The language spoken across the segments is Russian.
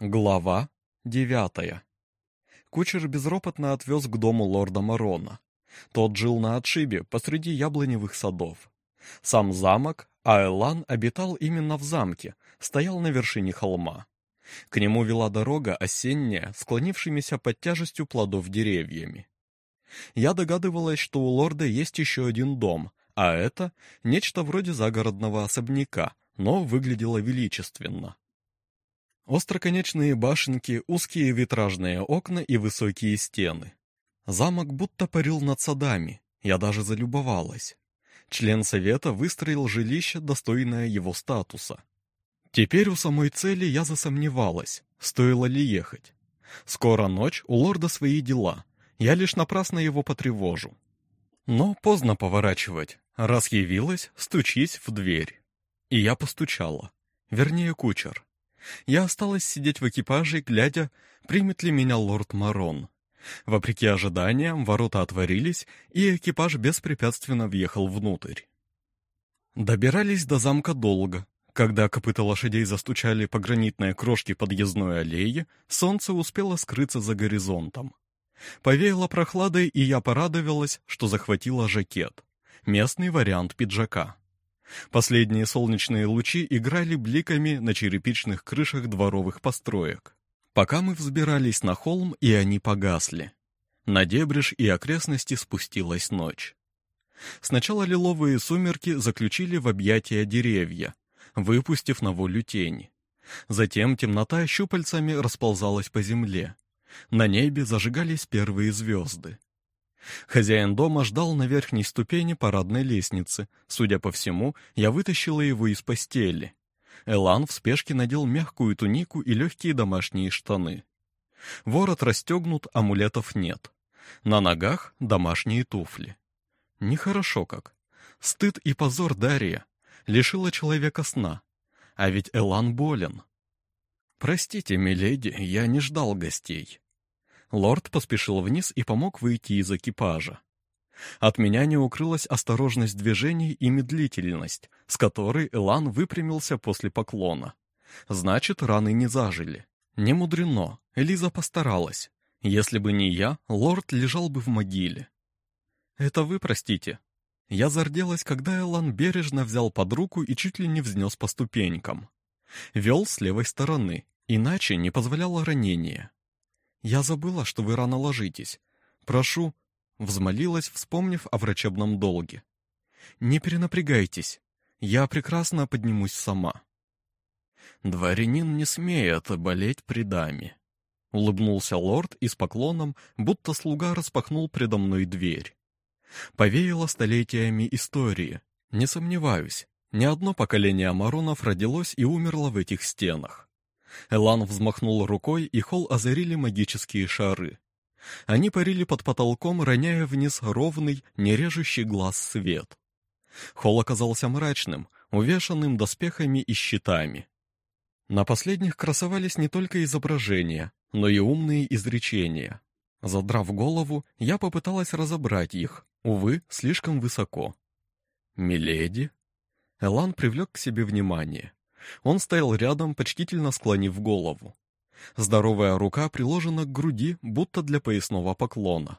Глава девятая. Кучер безропотно отвез к дому лорда Марона. Тот жил на отшибе посреди яблоневых садов. Сам замок, а Элан обитал именно в замке, стоял на вершине холма. К нему вела дорога осенняя, склонившимися под тяжестью плодов деревьями. Я догадывалась, что у лорда есть еще один дом, а это нечто вроде загородного особняка, но выглядело величественно. Остроконечные башенки, узкие витражные окна и высокие стены. Замок будто парил над садами, я даже залюбовалась. Член совета выстроил жилище, достойное его статуса. Теперь у самой цели я засомневалась, стоило ли ехать. Скоро ночь, у лорда свои дела, я лишь напрасно его потревожу. Но поздно поворачивать. Раз явилась, стучись в дверь. И я постучала. Вернее, кучер. Я осталась сидеть в экипаже, глядя, примет ли меня лорд Марон. Вопреки ожиданиям, ворота отворились, и экипаж беспрепятственно въехал внутрь. Добирались до замка долго. Когда копыта лошадей застучали по гранитной крошке подъездной аллеи, солнце успело скрыться за горизонтом. Повеяло прохладой, и я порадовалась, что захватила жакет. Местный вариант пиджака. Последние солнечные лучи играли бликами на черепичных крышах дворовых построек. Пока мы взбирались на холм, и они погасли. На дебрежь и окрестности спустилась ночь. Сначала лиловые сумерки заключили в объятия деревья, выпустив на волю тени. Затем темнота щупальцами расползалась по земле. На небе зажигались первые звезды. Хозяин дома ждал на верхней ступени парадной лестницы. Судя по всему, я вытащила его из постели. Элан в спешке надел мягкую тунику и легкие домашние штаны. Ворот расстегнут, амулетов нет. На ногах домашние туфли. Нехорошо как. Стыд и позор Дарья. Лишила человека сна. А ведь Элан болен. «Простите, миледи, я не ждал гостей». Лорд поспешил вниз и помог выйти из экипажа. От меня не укрылась осторожность движений и медлительность, с которой Элан выпрямился после поклона. Значит, раны не зажили. Не мудрено, Элиза постаралась. Если бы не я, лорд лежал бы в могиле. «Это вы простите». Я зарделась, когда Элан бережно взял под руку и чуть ли не взнес по ступенькам. Вел с левой стороны, иначе не позволяло ранение. «Я забыла, что вы рано ложитесь. Прошу...» Взмолилась, вспомнив о врачебном долге. «Не перенапрягайтесь. Я прекрасно поднимусь сама». «Дворянин не смеет болеть при даме», — улыбнулся лорд и с поклоном, будто слуга распахнул предо мной дверь. Повеяло столетиями истории. Не сомневаюсь, ни одно поколение Маронов родилось и умерло в этих стенах. Элан взмахнул рукой, и холл озарили магические шары. Они парили под потолком, роняя вниз ровный, нережущий глаз свет. Холл оказался мрачным, увешанным доспехами и щитами. На последних красовались не только изображения, но и умные изречения. Задрав голову, я попыталась разобрать их, увы, слишком высоко. «Миледи?» Элан привлек к себе внимание. Он стоял рядом, почтительно склонив голову. Здоровая рука приложена к груди, будто для поясного поклона.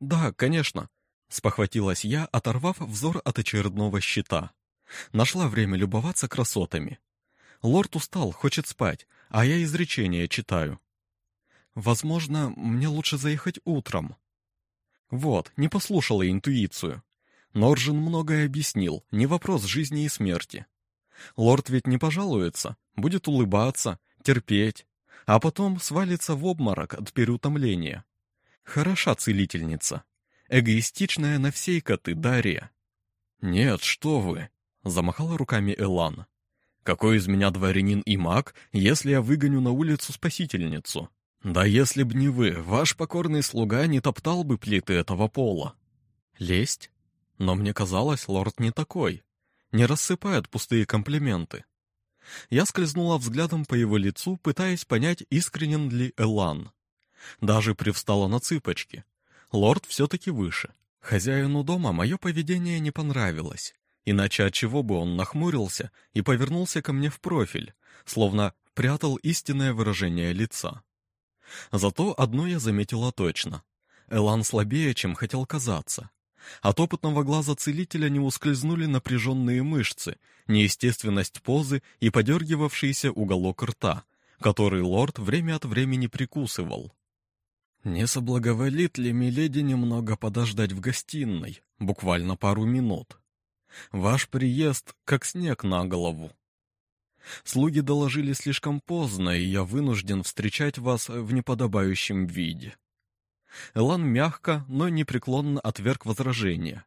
«Да, конечно», — спохватилась я, оторвав взор от очередного щита. Нашла время любоваться красотами. Лорд устал, хочет спать, а я изречение читаю. Возможно, мне лучше заехать утром. Вот, не послушала интуицию. Норжин многое объяснил, не вопрос жизни и смерти. Лорд ведь не пожалуется, будет улыбаться, терпеть, а потом свалится в обморок от переутомления. Хороша целительница. Эгоистичная на всей коты Дарья. «Нет, что вы!» — замахала руками Элан. «Какой из меня дворянин и маг, если я выгоню на улицу спасительницу? Да если б не вы, ваш покорный слуга не топтал бы плиты этого пола». «Лесть? Но мне казалось, лорд не такой не рассыпает пустые комплименты. Я скользнула взглядом по его лицу, пытаясь понять, искренен ли Элан. Даже привстала на цыпочки. Лорд все-таки выше. Хозяину дома мое поведение не понравилось. Иначе от чего бы он нахмурился и повернулся ко мне в профиль, словно прятал истинное выражение лица. Зато одно я заметила точно. Элан слабее, чем хотел казаться. От опытного глаза целителя не ускользнули напряженные мышцы, неестественность позы и подергивавшийся уголок рта, который лорд время от времени прикусывал. «Не соблаговолит ли Миледи немного подождать в гостиной, буквально пару минут? Ваш приезд как снег на голову». Слуги доложили слишком поздно, и я вынужден встречать вас в неподобающем виде. Элан мягко, но непреклонно отверг возражения.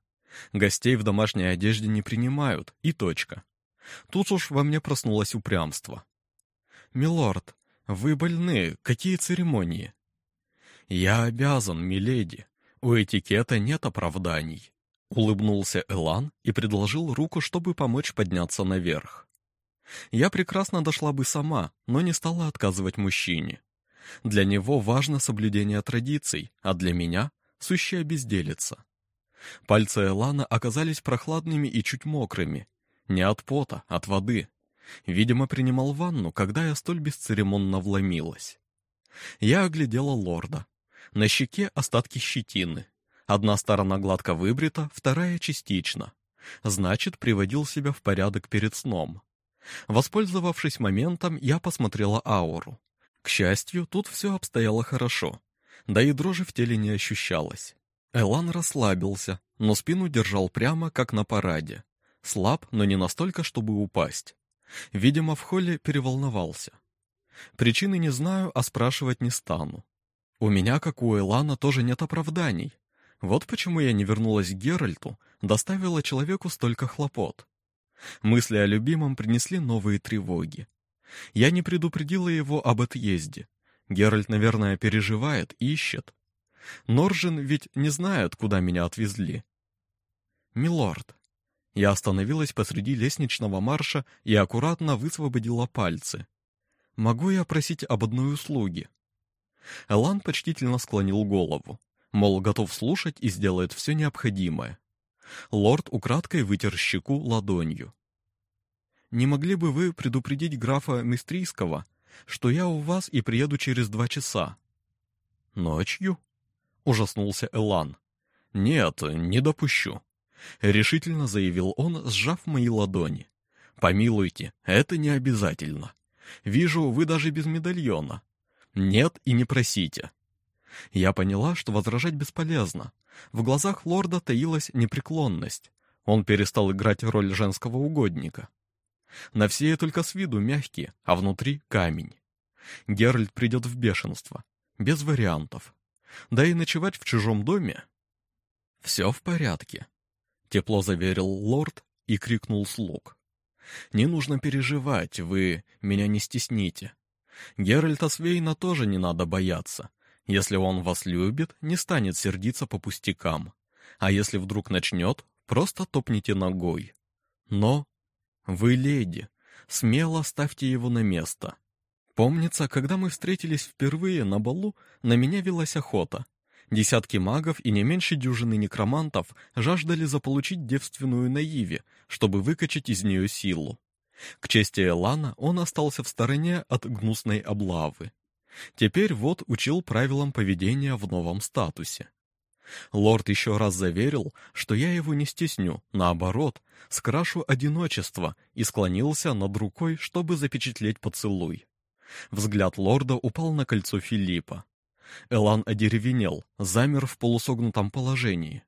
Гостей в домашней одежде не принимают, и точка. Тут уж во мне проснулось упрямство. «Милорд, вы больны, какие церемонии?» «Я обязан, миледи. У этикета нет оправданий», — улыбнулся Элан и предложил руку, чтобы помочь подняться наверх. Я прекрасно дошла бы сама, но не стала отказывать мужчине. Для него важно соблюдение традиций, а для меня — сущая безделица. Пальцы Элана оказались прохладными и чуть мокрыми. Не от пота, от воды. Видимо, принимал ванну, когда я столь бесцеремонно вломилась. Я оглядела лорда. На щеке остатки щетины. Одна сторона гладко выбрита, вторая частично. Значит, приводил себя в порядок перед сном. Воспользовавшись моментом, я посмотрела ауру. К счастью, тут все обстояло хорошо. Да и дрожи в теле не ощущалось. Элан расслабился, но спину держал прямо, как на параде. Слаб, но не настолько, чтобы упасть. Видимо, в холле переволновался. Причины не знаю, а спрашивать не стану. У меня, как у Элана, тоже нет оправданий. Вот почему я не вернулась к Геральту, доставила человеку столько хлопот. Мысли о любимом принесли новые тревоги. Я не предупредила его об отъезде. Геральт, наверное, переживает, ищет. Норжин ведь не знает, куда меня отвезли. «Милорд». Я остановилась посреди лестничного марша и аккуратно высвободила пальцы. «Могу я просить об одной услуге?» Элан почтительно склонил голову, мол, готов слушать и сделает все необходимое. Лорд украдкой вытер щеку ладонью. «Не могли бы вы предупредить графа Мистрийского, что я у вас и приеду через два часа?» «Ночью?» — ужаснулся Элан. «Нет, не допущу», — решительно заявил он, сжав мои ладони. «Помилуйте, это не обязательно. Вижу, вы даже без медальона. Нет и не просите». Я поняла, что возражать бесполезно, в глазах лорда таилась непреклонность. Он перестал играть роль женского угодника. На все только с виду мягкие, а внутри камень. Геральт придет в бешенство. Без вариантов. Да и ночевать в чужом доме... «Все в порядке», — тепло заверил лорд и крикнул слуг. «Не нужно переживать, вы меня не стесните. Геральта Свейна тоже не надо бояться. Если он вас любит, не станет сердиться по пустякам. А если вдруг начнет, просто топните ногой. Но вы леди, смело ставьте его на место. Помнится, когда мы встретились впервые на балу, на меня велась охота. Десятки магов и не меньше дюжины некромантов жаждали заполучить девственную наиве, чтобы выкачать из нее силу. К чести Элана он остался в стороне от гнусной облавы. Теперь вот учил правилам поведения в новом статусе. Лорд еще раз заверил, что я его не стесню, наоборот, скрашу одиночество и склонился над рукой, чтобы запечатлеть поцелуй. Взгляд лорда упал на кольцо Филиппа. Элан одеревенел, замер в полусогнутом положении.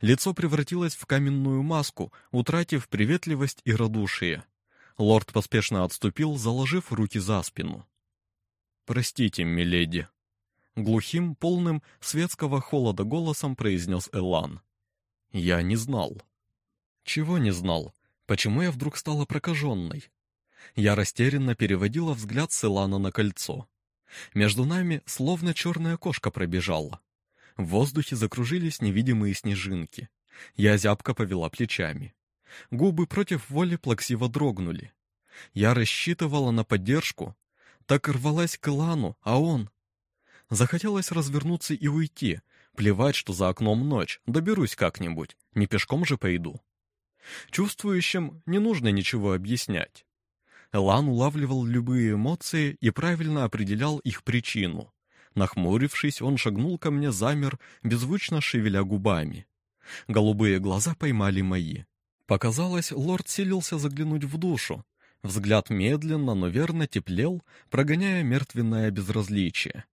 Лицо превратилось в каменную маску, утратив приветливость и радушие. Лорд поспешно отступил, заложив руки за спину. «Простите, миледи», — глухим, полным светского холода голосом произнес Элан. «Я не знал». «Чего не знал? Почему я вдруг стала прокаженной?» Я растерянно переводила взгляд с Элана на кольцо. Между нами словно черная кошка пробежала. В воздухе закружились невидимые снежинки. Я зябко повела плечами. Губы против воли плаксиво дрогнули. Я рассчитывала на поддержку, так рвалась к Илану, а он... Захотелось развернуться и уйти. Плевать, что за окном ночь. Доберусь как-нибудь. Не пешком же пойду. Чувствующим не нужно ничего объяснять. Элан улавливал любые эмоции и правильно определял их причину. Нахмурившись, он шагнул ко мне, замер, беззвучно шевеля губами. Голубые глаза поймали мои. Показалось, лорд силился заглянуть в душу. Взгляд медленно, но верно теплел, прогоняя мертвенное безразличие.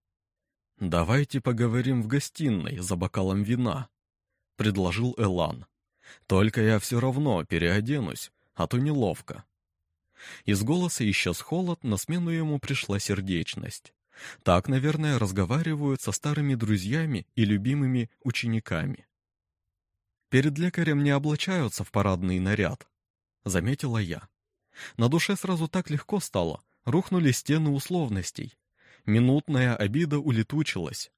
«Давайте поговорим в гостиной за бокалом вина», — предложил Элан. «Только я все равно переоденусь, а то неловко». Из голоса исчез холод, на смену ему пришла сердечность. Так, наверное, разговаривают со старыми друзьями и любимыми учениками. Перед лекарем не облачаются в парадный наряд, заметила я. На душе сразу так легко стало, рухнули стены условностей. Минутная обида улетучилась.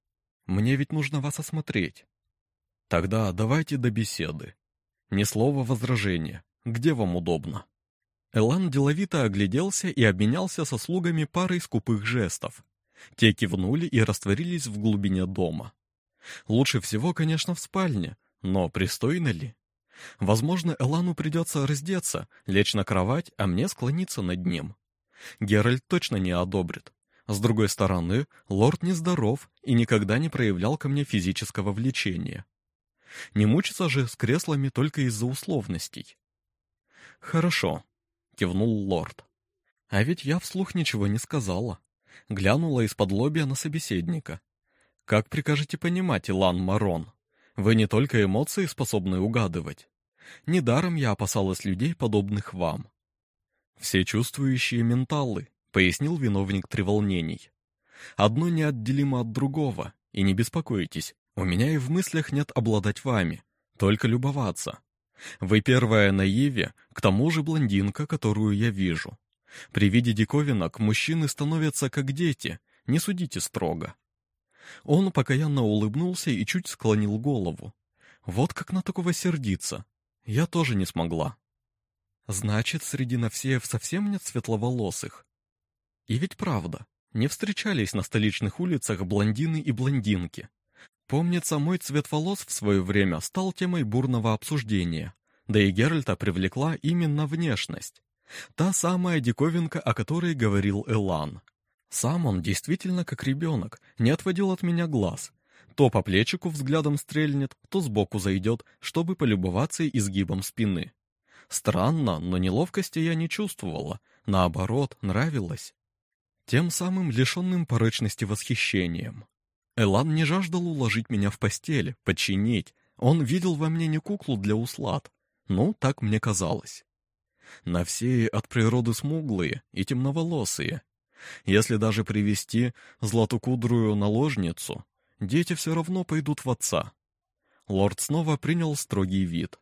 Мне ведь нужно вас осмотреть. Тогда давайте до беседы. Ни слова возражения. Где вам удобно? Элан деловито огляделся и обменялся со слугами парой скупых жестов. Те кивнули и растворились в глубине дома. Лучше всего, конечно, в спальне, но пристойно ли? Возможно, Элану придется раздеться, лечь на кровать, а мне склониться над ним. Геральт точно не одобрит. С другой стороны, лорд нездоров и никогда не проявлял ко мне физического влечения. Не мучиться же с креслами только из-за условностей. «Хорошо», — кивнул лорд. «А ведь я вслух ничего не сказала». Глянула из-под лобья на собеседника. «Как прикажете понимать, Илан Марон?» Вы не только эмоции способны угадывать. Недаром я опасалась людей, подобных вам. Все чувствующие менталы, пояснил виновник треволнений. Одно неотделимо от другого, и не беспокойтесь, у меня и в мыслях нет обладать вами, только любоваться. Вы первая на Еве, к тому же блондинка, которую я вижу. При виде диковинок мужчины становятся как дети, не судите строго. Он покаянно улыбнулся и чуть склонил голову. Вот как на такого сердиться. Я тоже не смогла. Значит, среди Навсеев совсем нет светловолосых. И ведь правда, не встречались на столичных улицах блондины и блондинки. Помнится, мой цвет волос в свое время стал темой бурного обсуждения. Да и Геральта привлекла именно внешность. Та самая диковинка, о которой говорил Элан. Сам он действительно как ребенок, не отводил от меня глаз. То по плечику взглядом стрельнет, то сбоку зайдет, чтобы полюбоваться изгибом спины. Странно, но неловкости я не чувствовала, наоборот, нравилось. Тем самым лишенным порочности восхищением. Элан не жаждал уложить меня в постель, подчинить. Он видел во мне не куклу для услад. Ну, так мне казалось. На все от природы смуглые и темноволосые, если даже привести златокудрую наложницу, дети все равно пойдут в отца. Лорд снова принял строгий вид.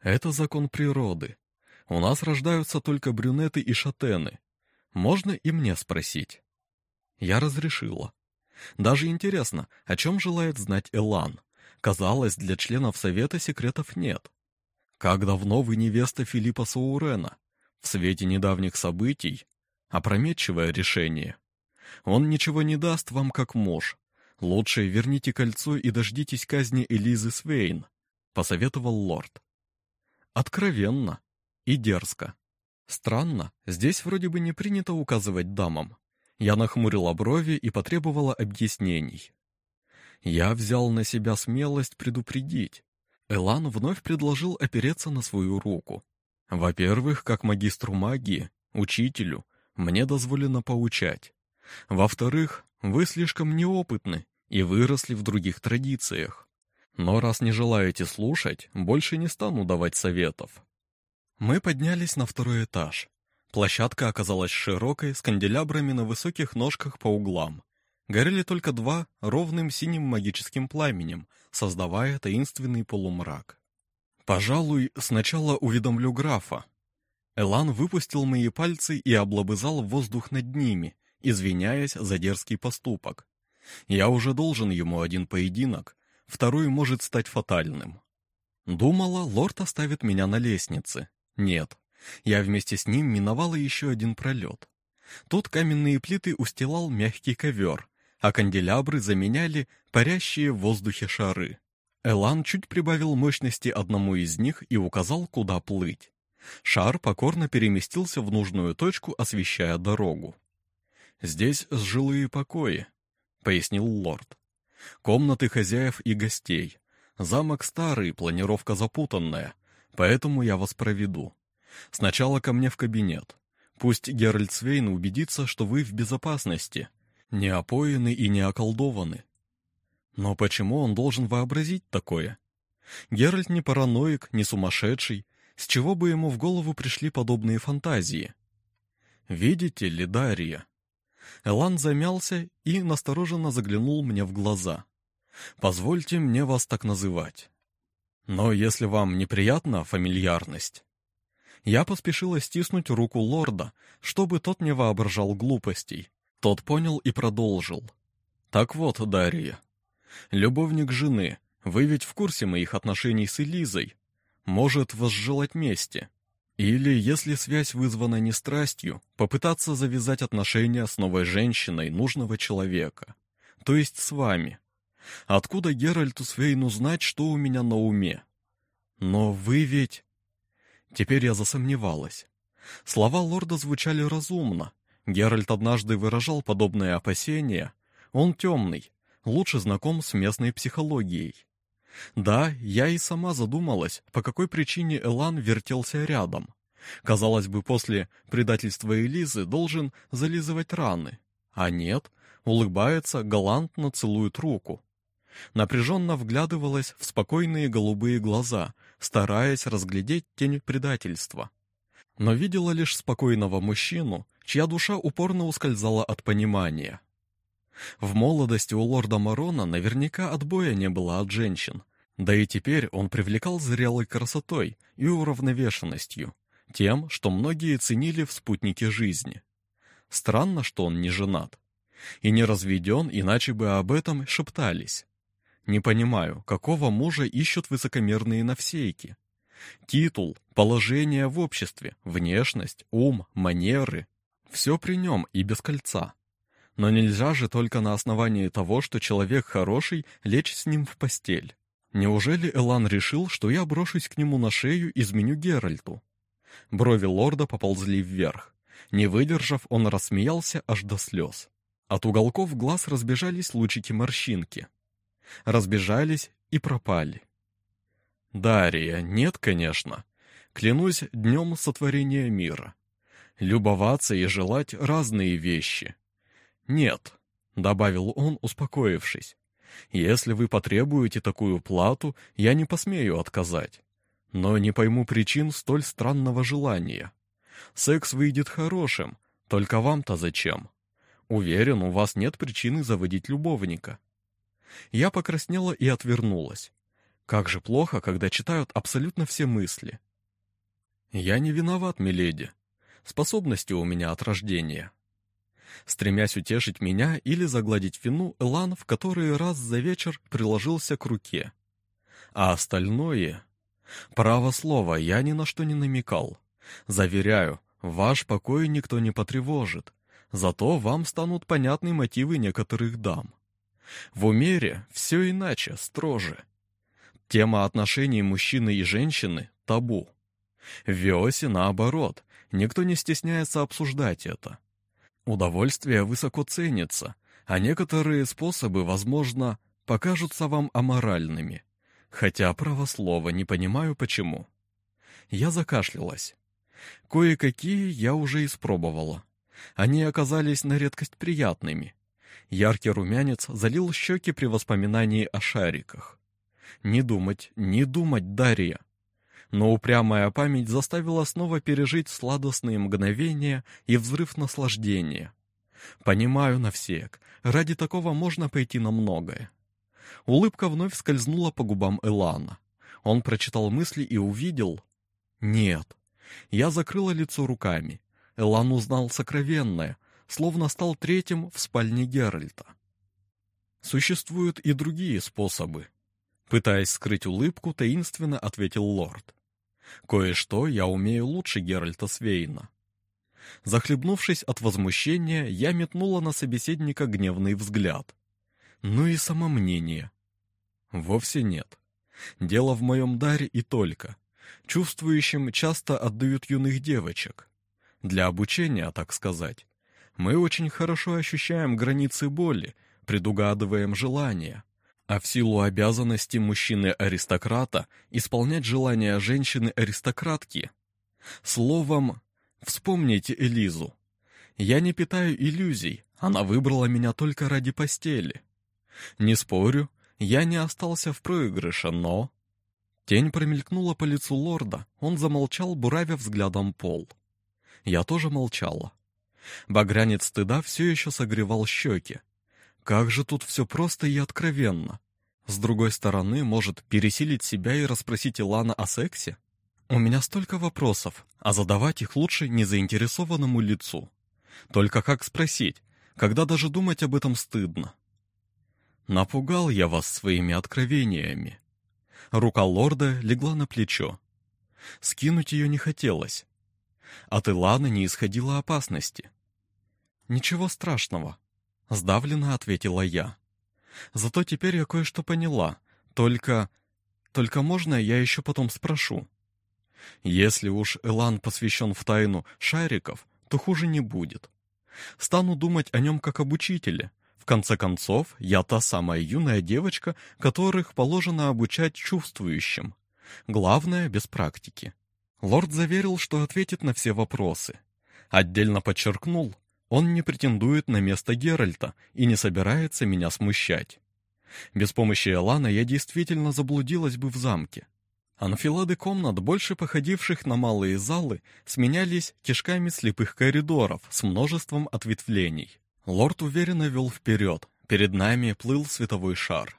Это закон природы. У нас рождаются только брюнеты и шатены. Можно и мне спросить. Я разрешила. Даже интересно, о чем желает знать Элан. Казалось, для членов Совета секретов нет. Как давно вы невеста Филиппа Саурена? В свете недавних событий Опрометчивое решение. Он ничего не даст вам как муж. Лучше верните кольцо и дождитесь казни Элизы Свейн, посоветовал лорд. Откровенно и дерзко. Странно, здесь вроде бы не принято указывать дамам. Я нахмурила брови и потребовала объяснений. Я взял на себя смелость предупредить. Элан вновь предложил опереться на свою руку. Во-первых, как магистру магии, учителю, мне дозволено поучать. Во-вторых, вы слишком неопытны и выросли в других традициях. Но раз не желаете слушать, больше не стану давать советов. Мы поднялись на второй этаж. Площадка оказалась широкой, с канделябрами на высоких ножках по углам. Горели только два ровным синим магическим пламенем, создавая таинственный полумрак. Пожалуй, сначала уведомлю графа, Элан выпустил мои пальцы и облобызал воздух над ними, извиняясь за дерзкий поступок. Я уже должен ему один поединок, второй может стать фатальным. Думала, лорд оставит меня на лестнице. Нет, я вместе с ним миновала еще один пролет. Тут каменные плиты устилал мягкий ковер, а канделябры заменяли парящие в воздухе шары. Элан чуть прибавил мощности одному из них и указал, куда плыть. Шар покорно переместился в нужную точку, освещая дорогу. «Здесь жилые покои», — пояснил лорд. «Комнаты хозяев и гостей. Замок старый, планировка запутанная, поэтому я вас проведу. Сначала ко мне в кабинет. Пусть Геральт Свейн убедится, что вы в безопасности, не опоены и не околдованы. Но почему он должен вообразить такое? Геральт не параноик, не сумасшедший, с чего бы ему в голову пришли подобные фантазии? Видите ли, Дарья? Элан замялся и настороженно заглянул мне в глаза. Позвольте мне вас так называть. Но если вам неприятна фамильярность... Я поспешила стиснуть руку лорда, чтобы тот не воображал глупостей. Тот понял и продолжил. Так вот, Дарья, любовник жены, вы ведь в курсе моих отношений с Элизой, может возжелать мести. Или, если связь вызвана не страстью, попытаться завязать отношения с новой женщиной нужного человека, то есть с вами. Откуда Геральту Свейну знать, что у меня на уме? Но вы ведь... Теперь я засомневалась. Слова лорда звучали разумно. Геральт однажды выражал подобные опасения. Он темный, лучше знаком с местной психологией. Да, я и сама задумалась, по какой причине Элан вертелся рядом. Казалось бы, после предательства Элизы должен зализывать раны. А нет, улыбается, галантно целует руку. Напряженно вглядывалась в спокойные голубые глаза, стараясь разглядеть тень предательства. Но видела лишь спокойного мужчину, чья душа упорно ускользала от понимания. В молодости у лорда Марона наверняка отбоя не было от женщин, да и теперь он привлекал зрелой красотой и уравновешенностью, тем, что многие ценили в спутнике жизни. Странно, что он не женат. И не разведен, иначе бы об этом шептались. Не понимаю, какого мужа ищут высокомерные навсейки. Титул, положение в обществе, внешность, ум, манеры — все при нем и без кольца. Но нельзя же только на основании того, что человек хороший, лечь с ним в постель. Неужели Элан решил, что я брошусь к нему на шею и изменю Геральту? Брови лорда поползли вверх. Не выдержав, он рассмеялся аж до слез. От уголков глаз разбежались лучики морщинки разбежались и пропали. Дарья, нет, конечно. Клянусь днем сотворения мира. Любоваться и желать разные вещи. Нет, добавил он, успокоившись. Если вы потребуете такую плату, я не посмею отказать. Но не пойму причин столь странного желания. Секс выйдет хорошим, только вам-то зачем? Уверен, у вас нет причины заводить любовника. Я покраснела и отвернулась. Как же плохо, когда читают абсолютно все мысли. Я не виноват, миледи. Способности у меня от рождения. Стремясь утешить меня или загладить вину, Элан в который раз за вечер приложился к руке. А остальное... Право слово, я ни на что не намекал. Заверяю, ваш покой никто не потревожит. Зато вам станут понятны мотивы некоторых дам. В Умере все иначе, строже. Тема отношений мужчины и женщины – табу. В Виосе наоборот, никто не стесняется обсуждать это. Удовольствие высоко ценится, а некоторые способы, возможно, покажутся вам аморальными. Хотя, право слово, не понимаю почему. Я закашлялась. Кое-какие я уже испробовала. Они оказались на редкость приятными. Яркий румянец залил щеки при воспоминании о шариках. Не думать, не думать, Дарья. Но упрямая память заставила снова пережить сладостные мгновения и взрыв наслаждения. Понимаю навсек, ради такого можно пойти на многое. Улыбка вновь скользнула по губам Элана. Он прочитал мысли и увидел... Нет. Я закрыла лицо руками. Элан узнал сокровенное, словно стал третьим в спальне Геральта. Существуют и другие способы. Пытаясь скрыть улыбку, таинственно ответил лорд. Кое-что я умею лучше Геральта Свейна. Захлебнувшись от возмущения, я метнула на собеседника гневный взгляд. Ну и самомнение. Вовсе нет. Дело в моем даре и только. Чувствующим часто отдают юных девочек. Для обучения, так сказать. Мы очень хорошо ощущаем границы боли, предугадываем желания. А в силу обязанности мужчины-аристократа исполнять желания женщины-аристократки. Словом, вспомните Элизу. Я не питаю иллюзий, она выбрала меня только ради постели. Не спорю, я не остался в проигрыше, но... Тень промелькнула по лицу лорда, он замолчал, буравя взглядом пол. Я тоже молчала. Багрянец стыда все еще согревал щеки. Как же тут все просто и откровенно. С другой стороны, может пересилить себя и расспросить Илана о сексе? У меня столько вопросов, а задавать их лучше незаинтересованному лицу. Только как спросить, когда даже думать об этом стыдно? Напугал я вас своими откровениями. Рука лорда легла на плечо. Скинуть ее не хотелось. От Иланы не исходило опасности. «Ничего страшного», — сдавленно ответила я. «Зато теперь я кое-что поняла. Только... Только можно я еще потом спрошу?» Если уж Элан посвящен в тайну шариков, то хуже не будет. Стану думать о нем как об учителе, в конце концов, я та самая юная девочка, которых положено обучать чувствующим. Главное, без практики. Лорд заверил, что ответит на все вопросы. Отдельно подчеркнул, он не претендует на место Геральта и не собирается меня смущать. Без помощи Элана я действительно заблудилась бы в замке. Анфилады комнат, больше походивших на малые залы, сменялись кишками слепых коридоров с множеством ответвлений. Лорд уверенно вел вперед, перед нами плыл световой шар.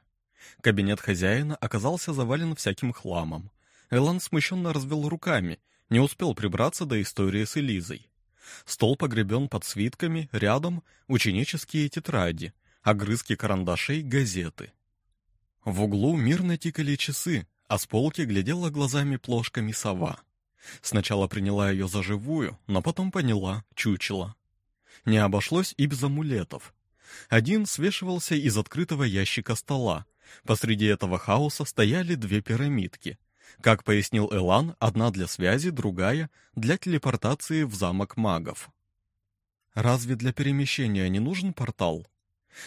Кабинет хозяина оказался завален всяким хламом. Элан смущенно развел руками, не успел прибраться до истории с Элизой. Стол погребен под свитками, рядом ученические тетради, огрызки карандашей, газеты. В углу мирно тикали часы, а с полки глядела глазами плошками сова. Сначала приняла ее за живую, но потом поняла, чучело. Не обошлось и без амулетов. Один свешивался из открытого ящика стола. Посреди этого хаоса стояли две пирамидки. Как пояснил Элан, одна для связи, другая для телепортации в замок магов. Разве для перемещения не нужен портал?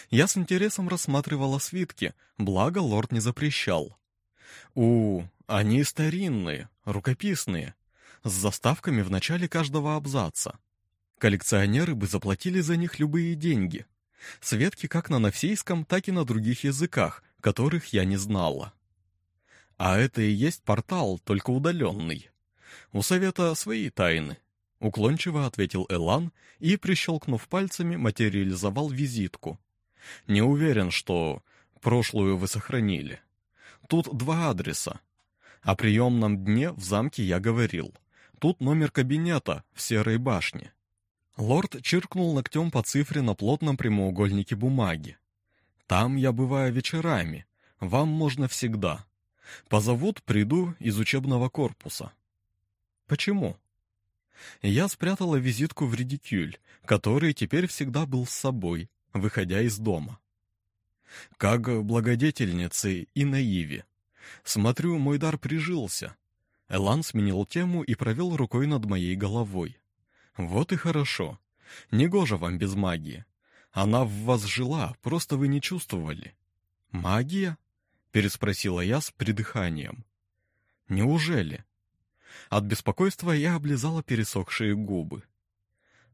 Я с интересом рассматривала свитки, благо лорд не запрещал. У, они старинные, рукописные, с заставками в начале каждого абзаца. Коллекционеры бы заплатили за них любые деньги. Светки как на навсейском, так и на других языках, которых я не знала. А это и есть портал, только удаленный. У совета свои тайны. Уклончиво ответил Элан и, прищелкнув пальцами, материализовал визитку. Не уверен, что прошлую вы сохранили. Тут два адреса. О приемном дне в замке я говорил. Тут номер кабинета в Серой башне. Лорд чиркнул ногтем по цифре на плотном прямоугольнике бумаги. «Там я бываю вечерами. Вам можно всегда. Позовут, приду из учебного корпуса». «Почему?» Я спрятала визитку в редикюль, который теперь всегда был с собой, выходя из дома. Как благодетельницы и наиве. Смотрю, мой дар прижился. Элан сменил тему и провел рукой над моей головой. Вот и хорошо. Негоже вам без магии. Она в вас жила, просто вы не чувствовали. Магия? Переспросила я с придыханием. Неужели? От беспокойства я облизала пересохшие губы.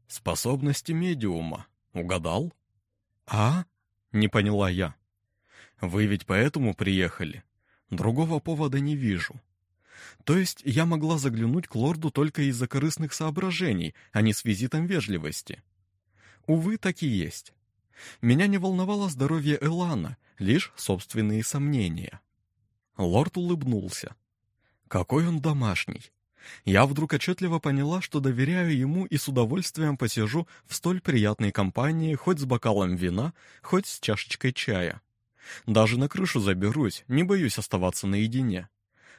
Способности медиума. Угадал? А? Не поняла я. Вы ведь поэтому приехали. Другого повода не вижу. То есть я могла заглянуть к лорду только из-за корыстных соображений, а не с визитом вежливости. Увы, так и есть. Меня не волновало здоровье Элана, лишь собственные сомнения. Лорд улыбнулся. Какой он домашний. Я вдруг отчетливо поняла, что доверяю ему и с удовольствием посижу в столь приятной компании хоть с бокалом вина, хоть с чашечкой чая. Даже на крышу заберусь, не боюсь оставаться наедине.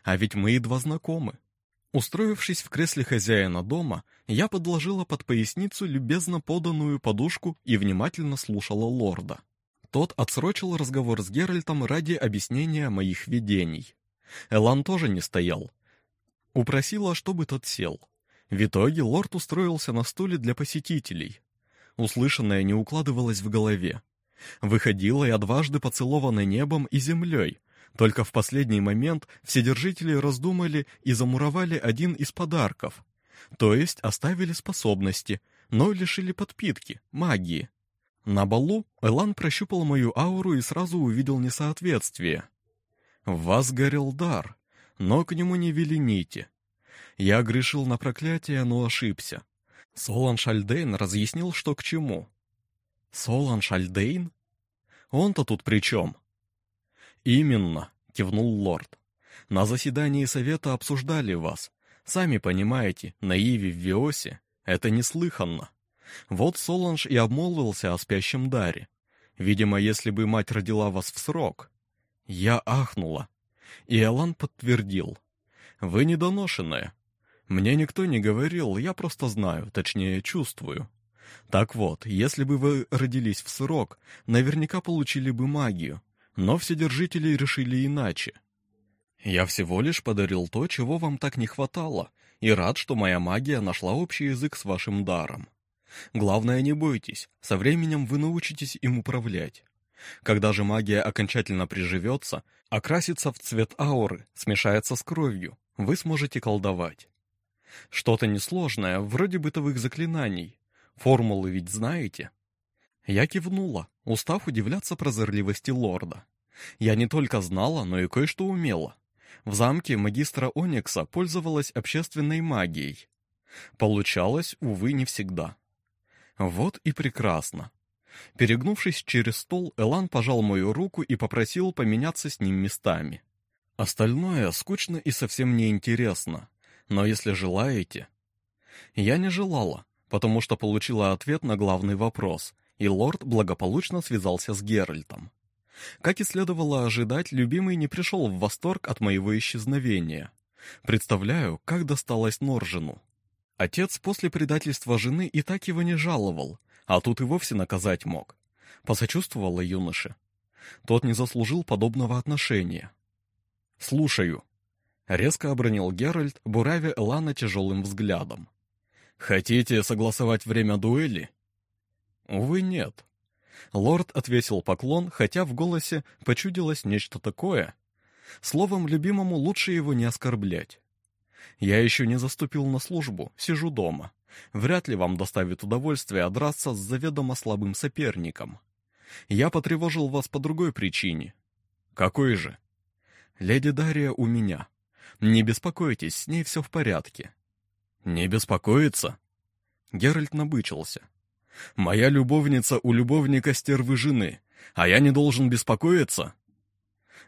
А ведь мы едва знакомы. Устроившись в кресле хозяина дома, я подложила под поясницу любезно поданную подушку и внимательно слушала лорда. Тот отсрочил разговор с Геральтом ради объяснения моих видений. Элан тоже не стоял. Упросила, чтобы тот сел. В итоге лорд устроился на стуле для посетителей. Услышанное не укладывалось в голове. Выходила я дважды поцелована небом и землей. Только в последний момент вседержители раздумали и замуровали один из подарков. То есть оставили способности, но лишили подпитки, магии. На балу Элан прощупал мою ауру и сразу увидел несоответствие. В вас горел дар, но к нему не вели нити. Я грешил на проклятие, но ошибся. Солан Шальдейн разъяснил, что к чему. Солан Шальдейн? Он-то тут при чем? Именно, кивнул лорд. На заседании совета обсуждали вас. Сами понимаете, на Иве в Виосе это неслыханно. Вот Соланж и обмолвился о спящем даре. Видимо, если бы мать родила вас в срок. Я ахнула. И Алан подтвердил. Вы недоношенная. Мне никто не говорил, я просто знаю, точнее чувствую. Так вот, если бы вы родились в срок, наверняка получили бы магию, но вседержители решили иначе. Я всего лишь подарил то, чего вам так не хватало, и рад, что моя магия нашла общий язык с вашим даром. Главное, не бойтесь, со временем вы научитесь им управлять. Когда же магия окончательно приживется, окрасится в цвет ауры, смешается с кровью, вы сможете колдовать. Что-то несложное, вроде бытовых заклинаний. Формулы ведь знаете? Я кивнула, устав удивляться прозорливости лорда. Я не только знала, но и кое-что умела. В замке магистра Оникса пользовалась общественной магией. Получалось, увы, не всегда. Вот и прекрасно. Перегнувшись через стол, Элан пожал мою руку и попросил поменяться с ним местами. Остальное скучно и совсем неинтересно но если желаете...» Я не желала, потому что получила ответ на главный вопрос, и лорд благополучно связался с Геральтом. Как и следовало ожидать, любимый не пришел в восторг от моего исчезновения. Представляю, как досталось Норжину. Отец после предательства жены и так его не жаловал, а тут и вовсе наказать мог. Посочувствовала юноше. Тот не заслужил подобного отношения. «Слушаю», Резко обронил Геральт, буравя Элана тяжелым взглядом. «Хотите согласовать время дуэли?» «Увы, нет». Лорд ответил поклон, хотя в голосе почудилось нечто такое. Словом, любимому лучше его не оскорблять. «Я еще не заступил на службу, сижу дома. Вряд ли вам доставит удовольствие драться с заведомо слабым соперником. Я потревожил вас по другой причине». «Какой же?» «Леди Дария у меня. Не беспокойтесь, с ней все в порядке». «Не беспокоиться?» Геральт набычился. «Моя любовница у любовника стервы жены, а я не должен беспокоиться?»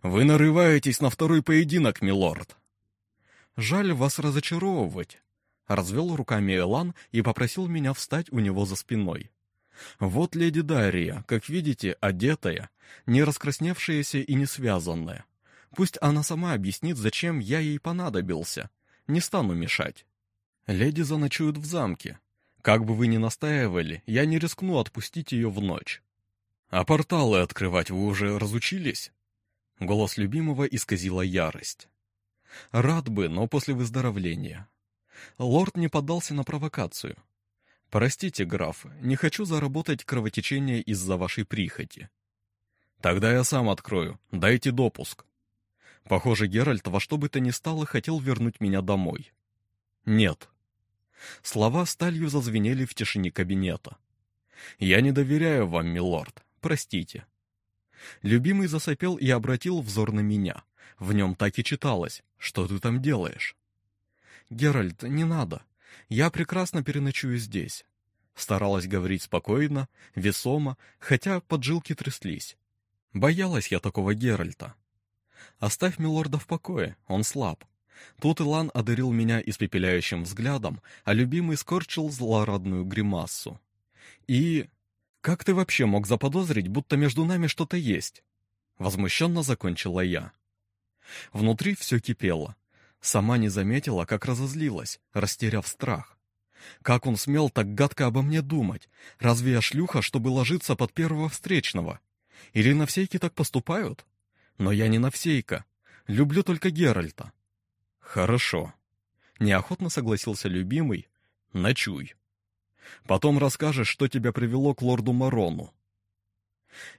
«Вы нарываетесь на второй поединок, милорд!» «Жаль вас разочаровывать», — развел руками Элан и попросил меня встать у него за спиной. «Вот леди Дария, как видите, одетая, не раскрасневшаяся и не связанная. Пусть она сама объяснит, зачем я ей понадобился. Не стану мешать. Леди заночуют в замке. Как бы вы ни настаивали, я не рискну отпустить ее в ночь. А порталы открывать вы уже разучились? Голос любимого исказила ярость. Рад бы, но после выздоровления. Лорд не поддался на провокацию. Простите, граф, не хочу заработать кровотечение из-за вашей прихоти. Тогда я сам открою, дайте допуск. Похоже, Геральт во что бы то ни стало хотел вернуть меня домой. Нет. Слова сталью зазвенели в тишине кабинета. «Я не доверяю вам, милорд. Простите». Любимый засопел и обратил взор на меня. В нем так и читалось. «Что ты там делаешь?» «Геральт, не надо. Я прекрасно переночую здесь». Старалась говорить спокойно, весомо, хотя поджилки тряслись. Боялась я такого Геральта. Оставь милорда в покое, он слаб. Тут Илан одарил меня испепеляющим взглядом, а любимый скорчил злорадную гримассу. И... Как ты вообще мог заподозрить, будто между нами что-то есть? Возмущенно закончила я. Внутри все кипело. Сама не заметила, как разозлилась, растеряв страх. Как он смел так гадко обо мне думать? Разве я шлюха, чтобы ложиться под первого встречного? Или на всейки так поступают? Но я не Навсейка. Люблю только Геральта. Хорошо. Неохотно согласился любимый. Ночуй. Потом расскажешь, что тебя привело к лорду Марону.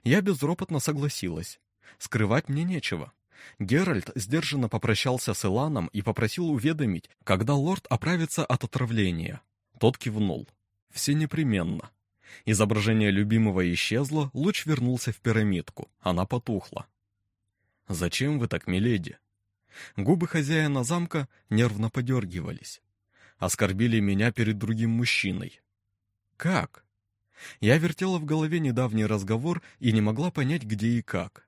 Я безропотно согласилась. Скрывать мне нечего. Геральт сдержанно попрощался с Иланом и попросил уведомить, когда лорд оправится от отравления. Тот кивнул. Все непременно. Изображение любимого исчезло, луч вернулся в пирамидку. Она потухла. «Зачем вы так, миледи?» Губы хозяина замка нервно подергивались. Оскорбили меня перед другим мужчиной. Как? Я вертела в голове недавний разговор и не могла понять, где и как.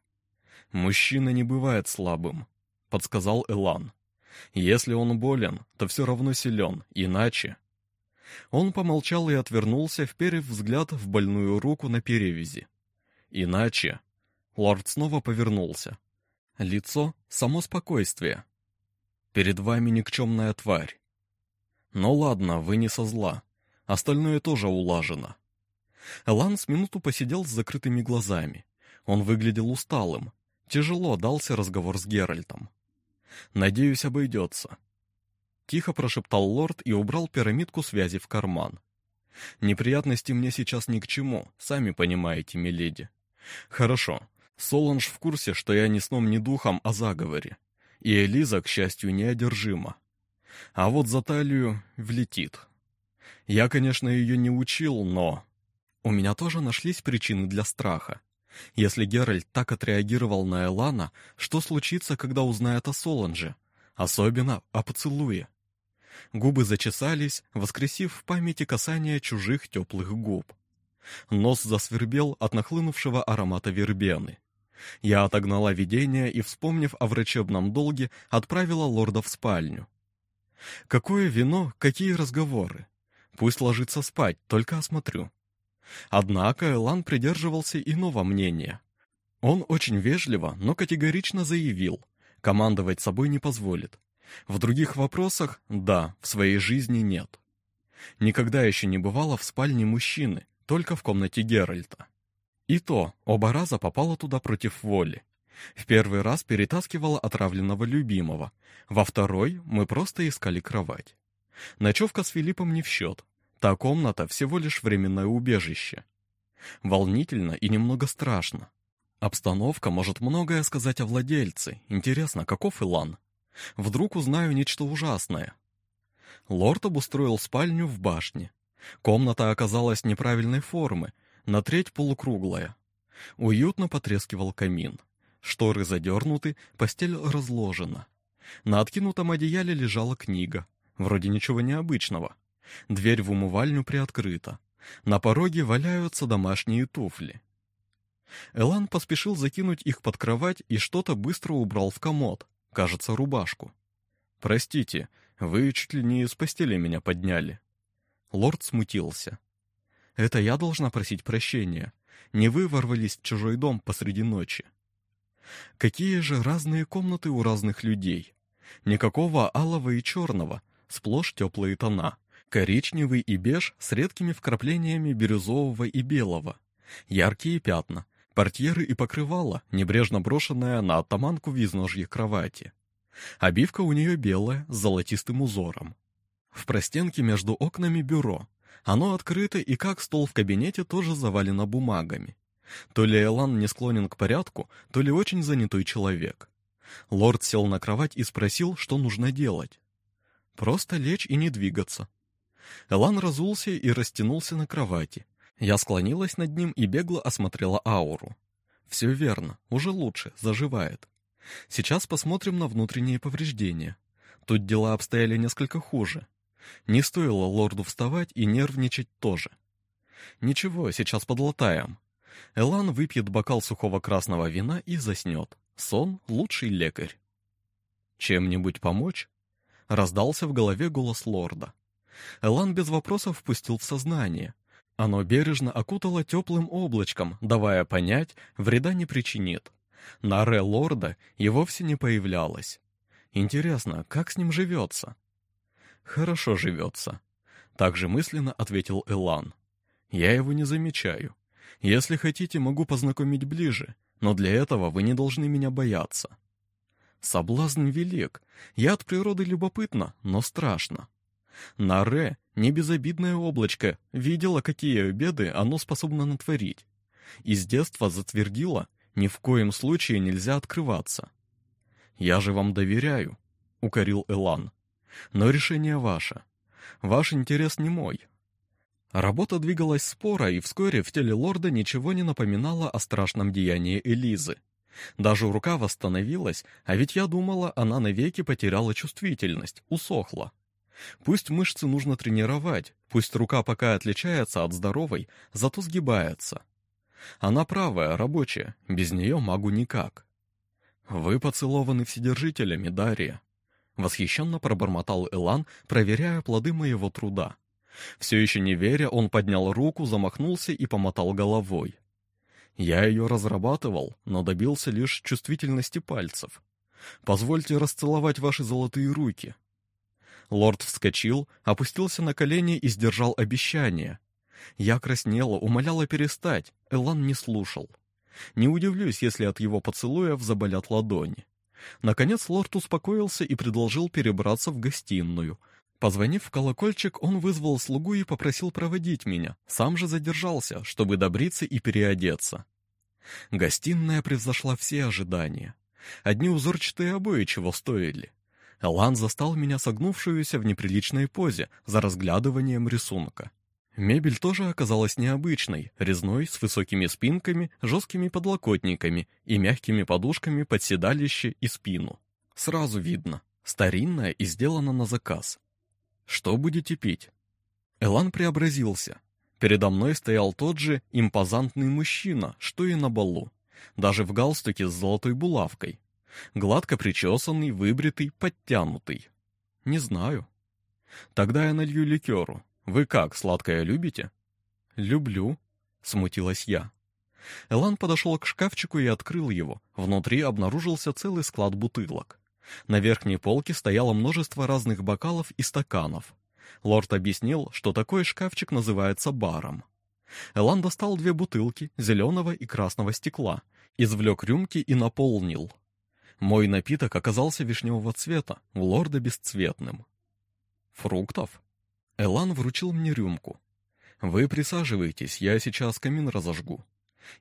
«Мужчина не бывает слабым», — подсказал Элан. «Если он болен, то все равно силен, иначе...» Он помолчал и отвернулся, вперев взгляд в больную руку на перевязи. «Иначе...» Лорд снова повернулся. Лицо — само спокойствие. Перед вами никчемная тварь. Ну ладно, вы не со зла. Остальное тоже улажено. Ланс минуту посидел с закрытыми глазами. Он выглядел усталым. Тяжело дался разговор с Геральтом. «Надеюсь, обойдется». Тихо прошептал лорд и убрал пирамидку связи в карман. «Неприятности мне сейчас ни к чему, сами понимаете, миледи». «Хорошо, Соланж в курсе, что я ни сном, ни духом о заговоре. И Элиза, к счастью, неодержима. А вот за талию влетит. Я, конечно, ее не учил, но... У меня тоже нашлись причины для страха. Если Геральт так отреагировал на Элана, что случится, когда узнает о Соланже? Особенно о поцелуе. Губы зачесались, воскресив в памяти касание чужих теплых губ. Нос засвербел от нахлынувшего аромата вербены. Я отогнала видение и, вспомнив о врачебном долге, отправила лорда в спальню. Какое вино, какие разговоры. Пусть ложится спать, только осмотрю. Однако Элан придерживался иного мнения. Он очень вежливо, но категорично заявил, командовать собой не позволит. В других вопросах – да, в своей жизни нет. Никогда еще не бывало в спальне мужчины, только в комнате Геральта. И то, оба раза попала туда против воли. В первый раз перетаскивала отравленного любимого, во второй мы просто искали кровать. Ночевка с Филиппом не в счет. Та комната всего лишь временное убежище. Волнительно и немного страшно. Обстановка может многое сказать о владельце. Интересно, каков Илан? Вдруг узнаю нечто ужасное. Лорд обустроил спальню в башне. Комната оказалась неправильной формы, на треть полукруглая. Уютно потрескивал камин. Шторы задернуты, постель разложена. На откинутом одеяле лежала книга. Вроде ничего необычного. Дверь в умывальню приоткрыта. На пороге валяются домашние туфли. Элан поспешил закинуть их под кровать и что-то быстро убрал в комод, кажется, рубашку. «Простите, вы чуть ли не из постели меня подняли». Лорд смутился. Это я должна просить прощения. Не вы ворвались в чужой дом посреди ночи. Какие же разные комнаты у разных людей. Никакого алого и черного, сплошь теплые тона. Коричневый и беж с редкими вкраплениями бирюзового и белого. Яркие пятна, портьеры и покрывала, небрежно брошенная на оттаманку в изножье кровати. Обивка у нее белая, с золотистым узором. В простенке между окнами бюро, оно открыто и как стол в кабинете тоже завалено бумагами. То ли Элан не склонен к порядку, то ли очень занятой человек. Лорд сел на кровать и спросил, что нужно делать. Просто лечь и не двигаться. Элан разулся и растянулся на кровати. Я склонилась над ним и бегло осмотрела ауру. Все верно, уже лучше, заживает. Сейчас посмотрим на внутренние повреждения. Тут дела обстояли несколько хуже. Не стоило лорду вставать и нервничать тоже. Ничего, сейчас подлатаем. Элан выпьет бокал сухого красного вина и заснет. Сон — лучший лекарь. «Чем-нибудь помочь?» — раздался в голове голос лорда. Элан без вопросов впустил в сознание. Оно бережно окутало теплым облачком, давая понять, вреда не причинит. На Ре лорда и вовсе не появлялось. Интересно, как с ним живется? Хорошо живется. Также мысленно ответил Элан. Я его не замечаю. Если хотите, могу познакомить ближе, но для этого вы не должны меня бояться. Соблазн велик. Я от природы любопытна, но страшно. Наре, не безобидное облачко, видела, какие беды оно способно натворить. И с детства затвердила, ни в коем случае нельзя открываться. «Я же вам доверяю», — укорил Элан. «Но решение ваше. Ваш интерес не мой». Работа двигалась спора, и вскоре в теле лорда ничего не напоминало о страшном деянии Элизы. Даже рука восстановилась, а ведь я думала, она навеки потеряла чувствительность, усохла. Пусть мышцы нужно тренировать, пусть рука пока отличается от здоровой, зато сгибается. Она правая, рабочая, без нее могу никак. «Вы поцелованы вседержителями, Дарья», — восхищенно пробормотал Элан, проверяя плоды моего труда. Все еще не веря, он поднял руку, замахнулся и помотал головой. Я ее разрабатывал, но добился лишь чувствительности пальцев. Позвольте расцеловать ваши золотые руки. Лорд вскочил, опустился на колени и сдержал обещание. Я краснела, умоляла перестать, Элан не слушал. Не удивлюсь, если от его поцелуев заболят ладони. Наконец лорд успокоился и предложил перебраться в гостиную. Позвонив в колокольчик, он вызвал слугу и попросил проводить меня. Сам же задержался, чтобы добриться и переодеться. Гостиная превзошла все ожидания. Одни узорчатые обои чего стоили. Элан застал меня согнувшуюся в неприличной позе за разглядыванием рисунка. Мебель тоже оказалась необычной, резной, с высокими спинками, жесткими подлокотниками и мягкими подушками под седалище и спину. Сразу видно, старинная и сделана на заказ. Что будете пить? Элан преобразился. Передо мной стоял тот же импозантный мужчина, что и на балу. Даже в галстуке с золотой булавкой. Гладко причесанный, выбритый, подтянутый. Не знаю. Тогда я налью ликеру. Вы как, сладкое любите? Люблю, смутилась я. Элан подошел к шкафчику и открыл его. Внутри обнаружился целый склад бутылок. На верхней полке стояло множество разных бокалов и стаканов. Лорд объяснил, что такой шкафчик называется баром. Элан достал две бутылки зеленого и красного стекла, извлек рюмки и наполнил. Мой напиток оказался вишневого цвета, у лорда бесцветным. «Фруктов?» Элан вручил мне рюмку. «Вы присаживайтесь, я сейчас камин разожгу.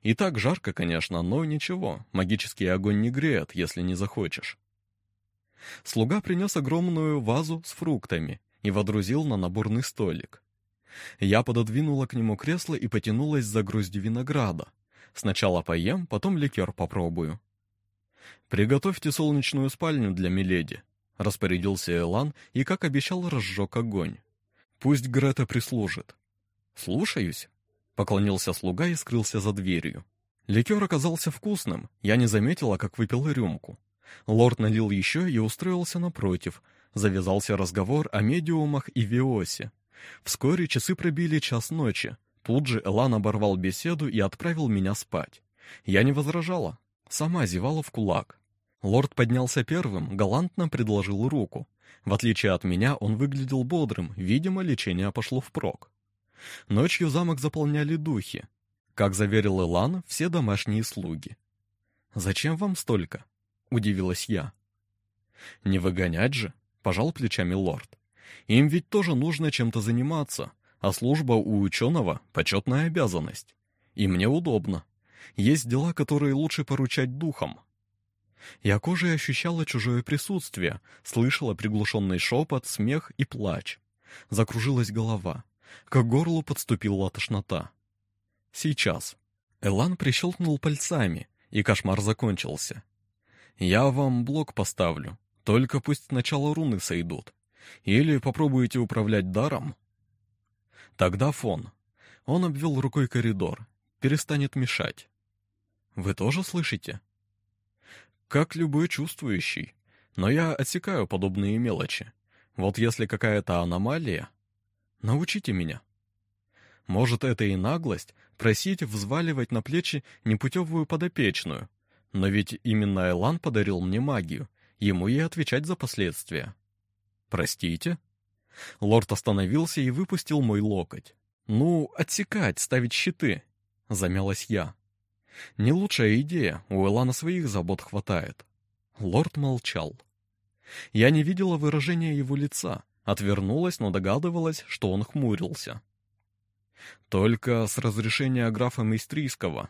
И так жарко, конечно, но ничего, магический огонь не греет, если не захочешь». Слуга принес огромную вазу с фруктами и водрузил на наборный столик. Я пододвинула к нему кресло и потянулась за гроздью винограда. Сначала поем, потом ликер попробую. «Приготовьте солнечную спальню для Миледи», — распорядился Элан и, как обещал, разжег огонь. «Пусть Грета прислужит». «Слушаюсь», — поклонился слуга и скрылся за дверью. Ликер оказался вкусным, я не заметила, как выпил рюмку. Лорд налил еще и устроился напротив. Завязался разговор о медиумах и Виосе. Вскоре часы пробили час ночи. Тут же Элан оборвал беседу и отправил меня спать. Я не возражала, сама зевала в кулак. Лорд поднялся первым, галантно предложил руку. В отличие от меня, он выглядел бодрым, видимо, лечение пошло впрок. Ночью замок заполняли духи. Как заверил Элан, все домашние слуги. «Зачем вам столько?» — удивилась я. «Не выгонять же», — пожал плечами лорд. «Им ведь тоже нужно чем-то заниматься, а служба у ученого — почетная обязанность. И мне удобно. Есть дела, которые лучше поручать духам». Я кожей ощущала чужое присутствие, слышала приглушенный шепот, смех и плач. Закружилась голова. К горлу подступила тошнота. Сейчас. Элан прищелкнул пальцами, и кошмар закончился. Я вам блок поставлю, только пусть сначала руны сойдут. Или попробуете управлять даром. Тогда фон. Он обвел рукой коридор. Перестанет мешать. Вы тоже слышите? Как любой чувствующий. Но я отсекаю подобные мелочи. Вот если какая-то аномалия, научите меня. Может, это и наглость просить взваливать на плечи непутевую подопечную. Но ведь именно Элан подарил мне магию, ему и отвечать за последствия. Простите? Лорд остановился и выпустил мой локоть. Ну, отсекать, ставить щиты, замялась я. Не лучшая идея, у Элана своих забот хватает. Лорд молчал. Я не видела выражения его лица, отвернулась, но догадывалась, что он хмурился. Только с разрешения графа Мейстрийского.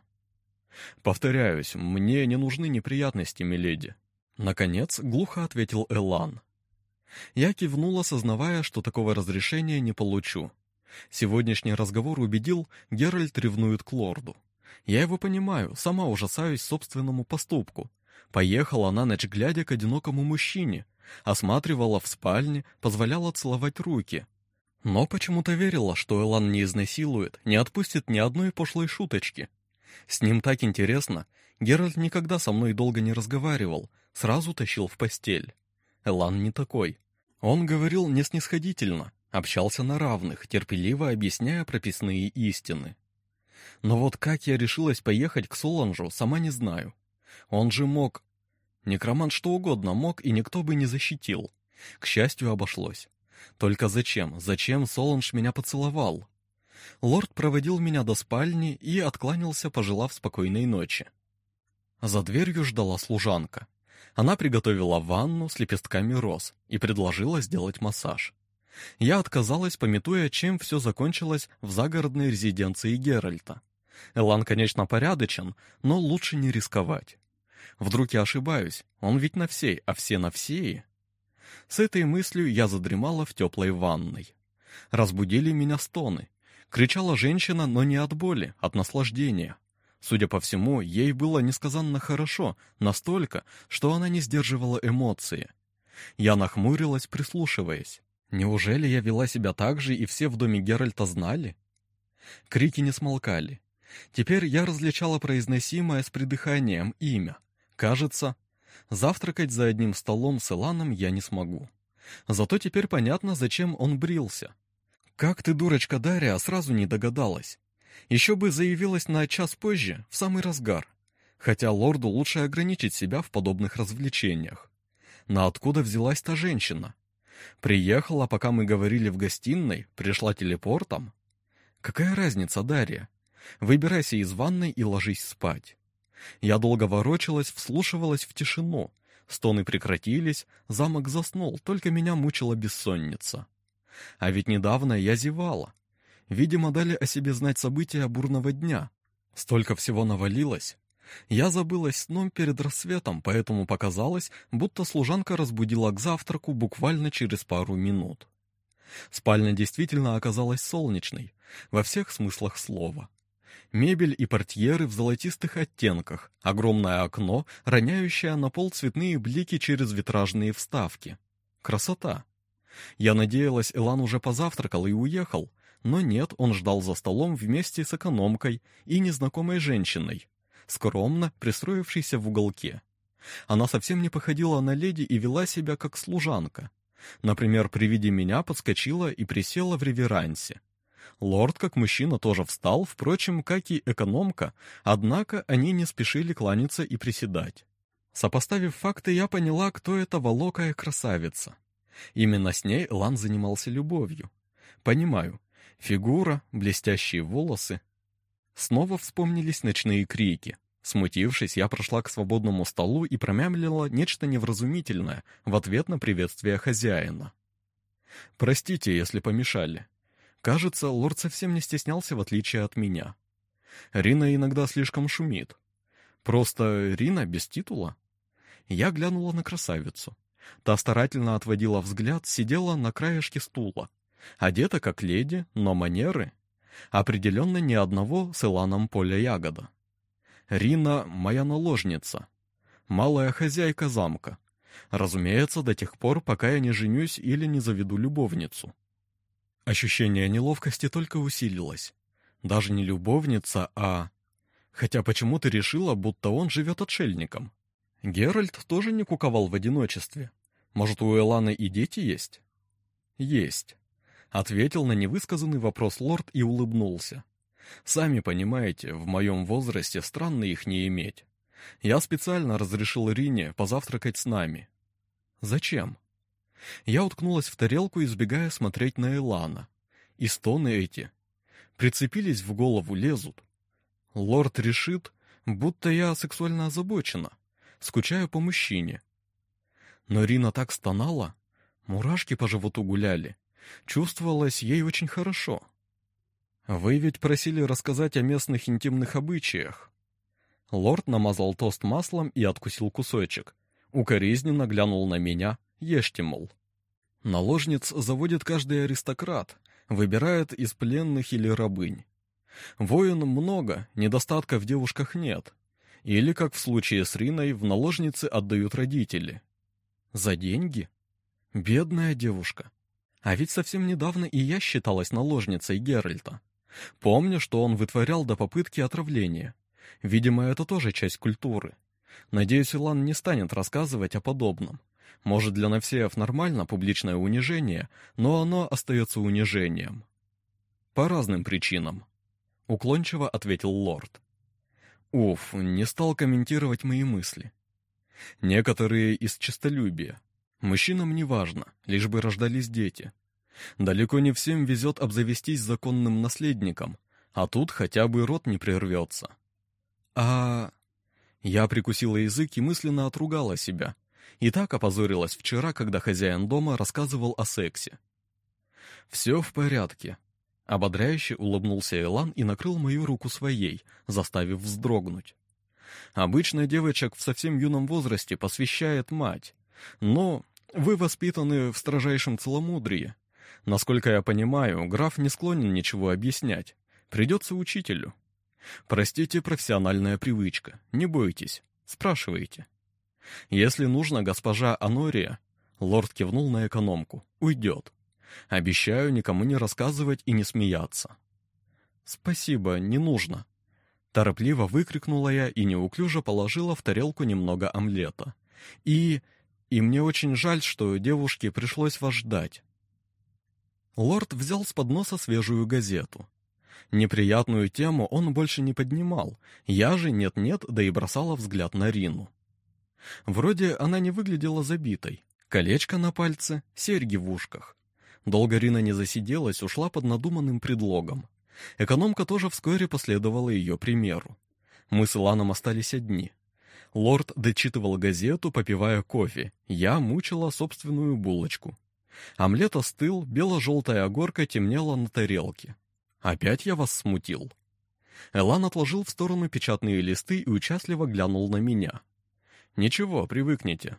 Повторяюсь, мне не нужны неприятности, миледи. Наконец, глухо ответил Элан. Я кивнула, сознавая, что такого разрешения не получу. Сегодняшний разговор убедил, Геральт ревнует к лорду. Я его понимаю, сама ужасаюсь собственному поступку. Поехала на ночь глядя к одинокому мужчине, осматривала в спальне, позволяла целовать руки. Но почему-то верила, что Элан не изнасилует, не отпустит ни одной пошлой шуточки. С ним так интересно. Геральт никогда со мной долго не разговаривал, сразу тащил в постель. Элан не такой. Он говорил не снисходительно, общался на равных, терпеливо объясняя прописные истины. Но вот как я решилась поехать к Соланжу, сама не знаю. Он же мог... Некромант что угодно мог, и никто бы не защитил. К счастью, обошлось. Только зачем? Зачем Соланж меня поцеловал? Лорд проводил меня до спальни и откланялся, пожелав спокойной ночи. За дверью ждала служанка. Она приготовила ванну с лепестками роз и предложила сделать массаж. Я отказалась, пометуя, чем все закончилось в загородной резиденции Геральта. Элан, конечно, порядочен, но лучше не рисковать. Вдруг я ошибаюсь, он ведь на всей, а все на всей. С этой мыслью я задремала в теплой ванной. Разбудили меня стоны. Кричала женщина, но не от боли, от наслаждения. Судя по всему, ей было несказанно хорошо, настолько, что она не сдерживала эмоции. Я нахмурилась, прислушиваясь. Неужели я вела себя так же, и все в доме Геральта знали? Крики не смолкали. Теперь я различала произносимое с придыханием имя. Кажется, завтракать за одним столом с Иланом я не смогу. Зато теперь понятно, зачем он брился. Как ты, дурочка Дарья, сразу не догадалась. Еще бы заявилась на час позже, в самый разгар. Хотя лорду лучше ограничить себя в подобных развлечениях. Но откуда взялась та женщина? Приехала, пока мы говорили в гостиной, пришла телепортом. Какая разница, Дарья? Выбирайся из ванной и ложись спать. Я долго ворочалась, вслушивалась в тишину. Стоны прекратились, замок заснул, только меня мучила бессонница. А ведь недавно я зевала. Видимо, дали о себе знать события бурного дня. Столько всего навалилось. Я забылась сном перед рассветом, поэтому показалось, будто служанка разбудила к завтраку буквально через пару минут. Спальня действительно оказалась солнечной, во всех смыслах слова. Мебель и портьеры в золотистых оттенках, огромное окно, роняющее на пол цветные блики через витражные вставки. Красота! Я надеялась, Элан уже позавтракал и уехал, но нет, он ждал за столом вместе с экономкой и незнакомой женщиной, скромно пристроившейся в уголке. Она совсем не походила на леди и вела себя как служанка. Например, при виде меня подскочила и присела в реверансе. Лорд, как мужчина, тоже встал, впрочем, как и экономка, однако они не спешили кланяться и приседать. Сопоставив факты, я поняла, кто эта волокая красавица. Именно с ней Лан занимался любовью. Понимаю. Фигура, блестящие волосы, Снова вспомнились ночные крики. Смутившись, я прошла к свободному столу и промямлила нечто невразумительное в ответ на приветствие хозяина. «Простите, если помешали. Кажется, лорд совсем не стеснялся, в отличие от меня. Рина иногда слишком шумит. Просто Рина без титула?» Я глянула на красавицу. Та старательно отводила взгляд, сидела на краешке стула. Одета как леди, но манеры Определенно ни одного с Иланом поля ягода. Рина — моя наложница. Малая хозяйка замка. Разумеется, до тех пор, пока я не женюсь или не заведу любовницу. Ощущение неловкости только усилилось. Даже не любовница, а... Хотя почему ты решила, будто он живет отшельником? Геральт тоже не куковал в одиночестве. Может, у Эланы и дети есть? Есть. Ответил на невысказанный вопрос лорд и улыбнулся. Сами понимаете, в моем возрасте странно их не иметь. Я специально разрешил Рине позавтракать с нами. Зачем? Я уткнулась в тарелку, избегая смотреть на Элана. И стоны эти прицепились в голову, лезут. Лорд решит, будто я сексуально озабочена, скучаю по мужчине, Но Рина так стонала, мурашки по животу гуляли. Чувствовалось ей очень хорошо. «Вы ведь просили рассказать о местных интимных обычаях». Лорд намазал тост маслом и откусил кусочек. Укоризненно глянул на меня, ешьте, мол. Наложниц заводит каждый аристократ, выбирает из пленных или рабынь. Воин много, недостатка в девушках нет. Или, как в случае с Риной, в наложницы отдают родители. За деньги? Бедная девушка. А ведь совсем недавно и я считалась наложницей Геральта. Помню, что он вытворял до попытки отравления. Видимо, это тоже часть культуры. Надеюсь, Илан не станет рассказывать о подобном. Может, для Навсеев нормально публичное унижение, но оно остается унижением. По разным причинам. Уклончиво ответил лорд. Уф, не стал комментировать мои мысли. Некоторые из честолюбия. Мужчинам не важно, лишь бы рождались дети. Далеко не всем везет обзавестись законным наследником, а тут хотя бы рот не прервется. А... Я прикусила язык и мысленно отругала себя. И так опозорилась вчера, когда хозяин дома рассказывал о сексе. «Все в порядке», — ободряюще улыбнулся Элан и накрыл мою руку своей, заставив вздрогнуть. «Обычно девочек в совсем юном возрасте посвящает мать, но вы воспитаны в строжайшем целомудрии. Насколько я понимаю, граф не склонен ничего объяснять. Придется учителю. Простите, профессиональная привычка. Не бойтесь. Спрашивайте. Если нужно, госпожа Анория, лорд кивнул на экономку, уйдет. Обещаю никому не рассказывать и не смеяться. Спасибо, не нужно. Торопливо выкрикнула я и неуклюже положила в тарелку немного омлета. И... и мне очень жаль, что девушке пришлось вас ждать. Лорд взял с подноса свежую газету. Неприятную тему он больше не поднимал, я же нет-нет, да и бросала взгляд на Рину. Вроде она не выглядела забитой. Колечко на пальце, серьги в ушках. Долго Рина не засиделась, ушла под надуманным предлогом. Экономка тоже вскоре последовала ее примеру. Мы с Иланом остались одни. Лорд дочитывал газету, попивая кофе. Я мучила собственную булочку. Омлет остыл, бело-желтая огорка темнела на тарелке. «Опять я вас смутил?» Элан отложил в сторону печатные листы и участливо глянул на меня. «Ничего, привыкните.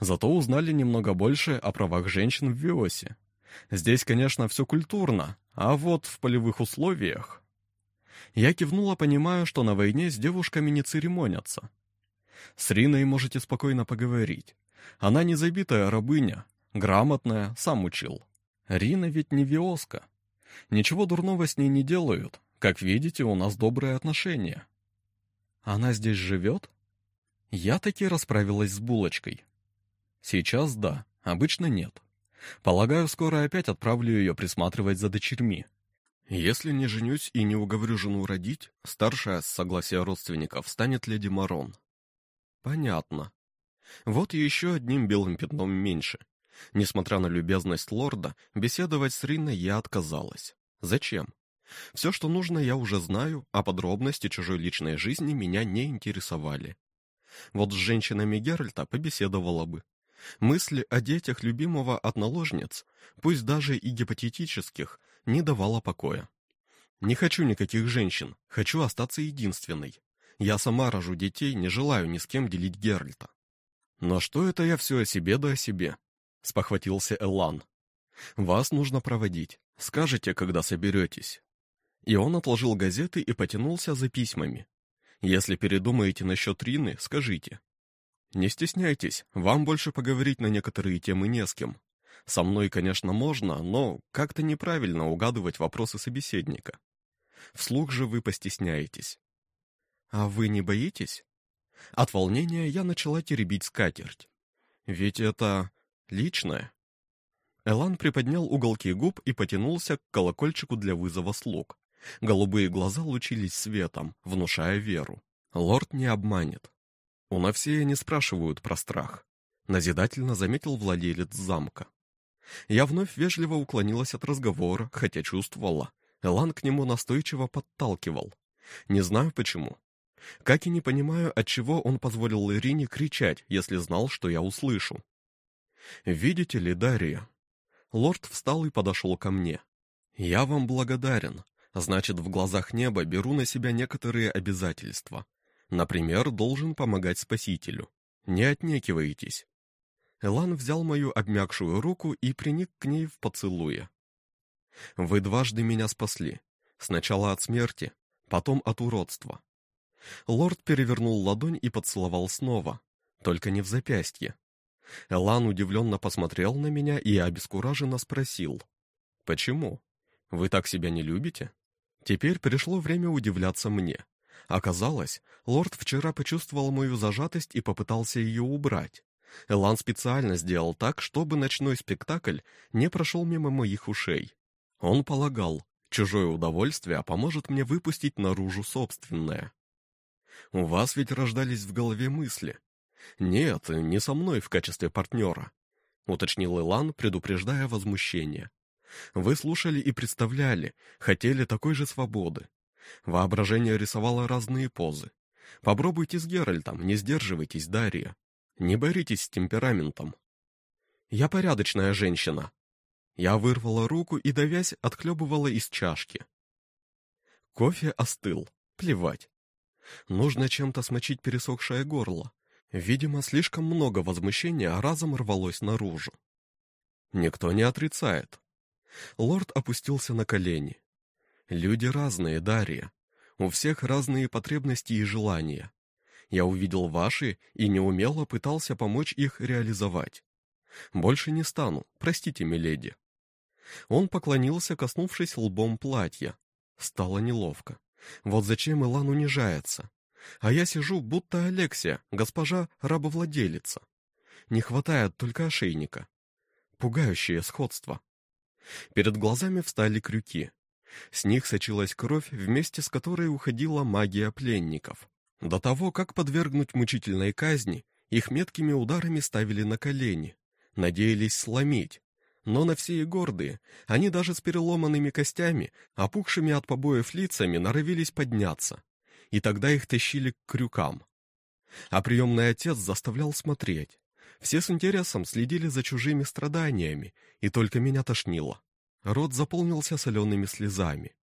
Зато узнали немного больше о правах женщин в Виосе. Здесь, конечно, все культурно, а вот в полевых условиях...» Я кивнула, понимая, что на войне с девушками не церемонятся. «С Риной можете спокойно поговорить. Она не забитая рабыня, Грамотная, сам учил. Рина ведь не виоска. Ничего дурного с ней не делают. Как видите, у нас добрые отношения. Она здесь живет? Я таки расправилась с булочкой. Сейчас да, обычно нет. Полагаю, скоро опять отправлю ее присматривать за дочерьми. Если не женюсь и не уговорю жену родить, старшая с согласия родственников станет леди Марон. Понятно. Вот еще одним белым пятном меньше. Несмотря на любезность лорда, беседовать с Риной я отказалась. Зачем? Все, что нужно, я уже знаю, а подробности чужой личной жизни меня не интересовали. Вот с женщинами Геральта побеседовала бы. Мысли о детях любимого от наложниц, пусть даже и гипотетических, не давала покоя. Не хочу никаких женщин, хочу остаться единственной. Я сама рожу детей, не желаю ни с кем делить Геральта. Но что это я все о себе да о себе? — спохватился Эллан. «Вас нужно проводить. Скажете, когда соберетесь». И он отложил газеты и потянулся за письмами. «Если передумаете насчет Рины, скажите». «Не стесняйтесь, вам больше поговорить на некоторые темы не с кем. Со мной, конечно, можно, но как-то неправильно угадывать вопросы собеседника. Вслух же вы постесняетесь». «А вы не боитесь?» От волнения я начала теребить скатерть. «Ведь это Личное. Элан приподнял уголки губ и потянулся к колокольчику для вызова слуг. Голубые глаза лучились светом, внушая веру. Лорд не обманет. У Навсея не спрашивают про страх. Назидательно заметил владелец замка. Я вновь вежливо уклонилась от разговора, хотя чувствовала. Элан к нему настойчиво подталкивал. Не знаю почему. Как и не понимаю, отчего он позволил Ирине кричать, если знал, что я услышу. «Видите ли, Дарья?» Лорд встал и подошел ко мне. «Я вам благодарен. Значит, в глазах неба беру на себя некоторые обязательства. Например, должен помогать Спасителю. Не отнекивайтесь». Элан взял мою обмякшую руку и приник к ней в поцелуе. «Вы дважды меня спасли. Сначала от смерти, потом от уродства». Лорд перевернул ладонь и поцеловал снова, только не в запястье. Элан удивленно посмотрел на меня и обескураженно спросил. «Почему? Вы так себя не любите?» Теперь пришло время удивляться мне. Оказалось, лорд вчера почувствовал мою зажатость и попытался ее убрать. Элан специально сделал так, чтобы ночной спектакль не прошел мимо моих ушей. Он полагал, чужое удовольствие поможет мне выпустить наружу собственное. У вас ведь рождались в голове мысли. Нет, не со мной в качестве партнера, уточнил Илан, предупреждая возмущение. Вы слушали и представляли, хотели такой же свободы. Воображение рисовало разные позы. Попробуйте с Геральтом, не сдерживайтесь, Дарья. Не боритесь с темпераментом. Я порядочная женщина. Я вырвала руку и, давясь, отхлебывала из чашки. Кофе остыл. Плевать. Нужно чем-то смочить пересохшее горло. Видимо, слишком много возмущения разом рвалось наружу. Никто не отрицает. Лорд опустился на колени. Люди разные, Дарья. У всех разные потребности и желания. Я увидел ваши и неумело пытался помочь их реализовать. Больше не стану, простите, миледи. Он поклонился, коснувшись лбом платья. Стало неловко. Вот зачем Илан унижается? А я сижу, будто Алексия, госпожа рабовладелица. Не хватает только ошейника. Пугающее сходство. Перед глазами встали крюки. С них сочилась кровь, вместе с которой уходила магия пленников. До того, как подвергнуть мучительной казни, их меткими ударами ставили на колени, надеялись сломить. Но на все и гордые, они даже с переломанными костями, опухшими от побоев лицами, норовились подняться. И тогда их тащили к крюкам. А приемный отец заставлял смотреть. Все с интересом следили за чужими страданиями, и только меня тошнило. Рот заполнился солеными слезами.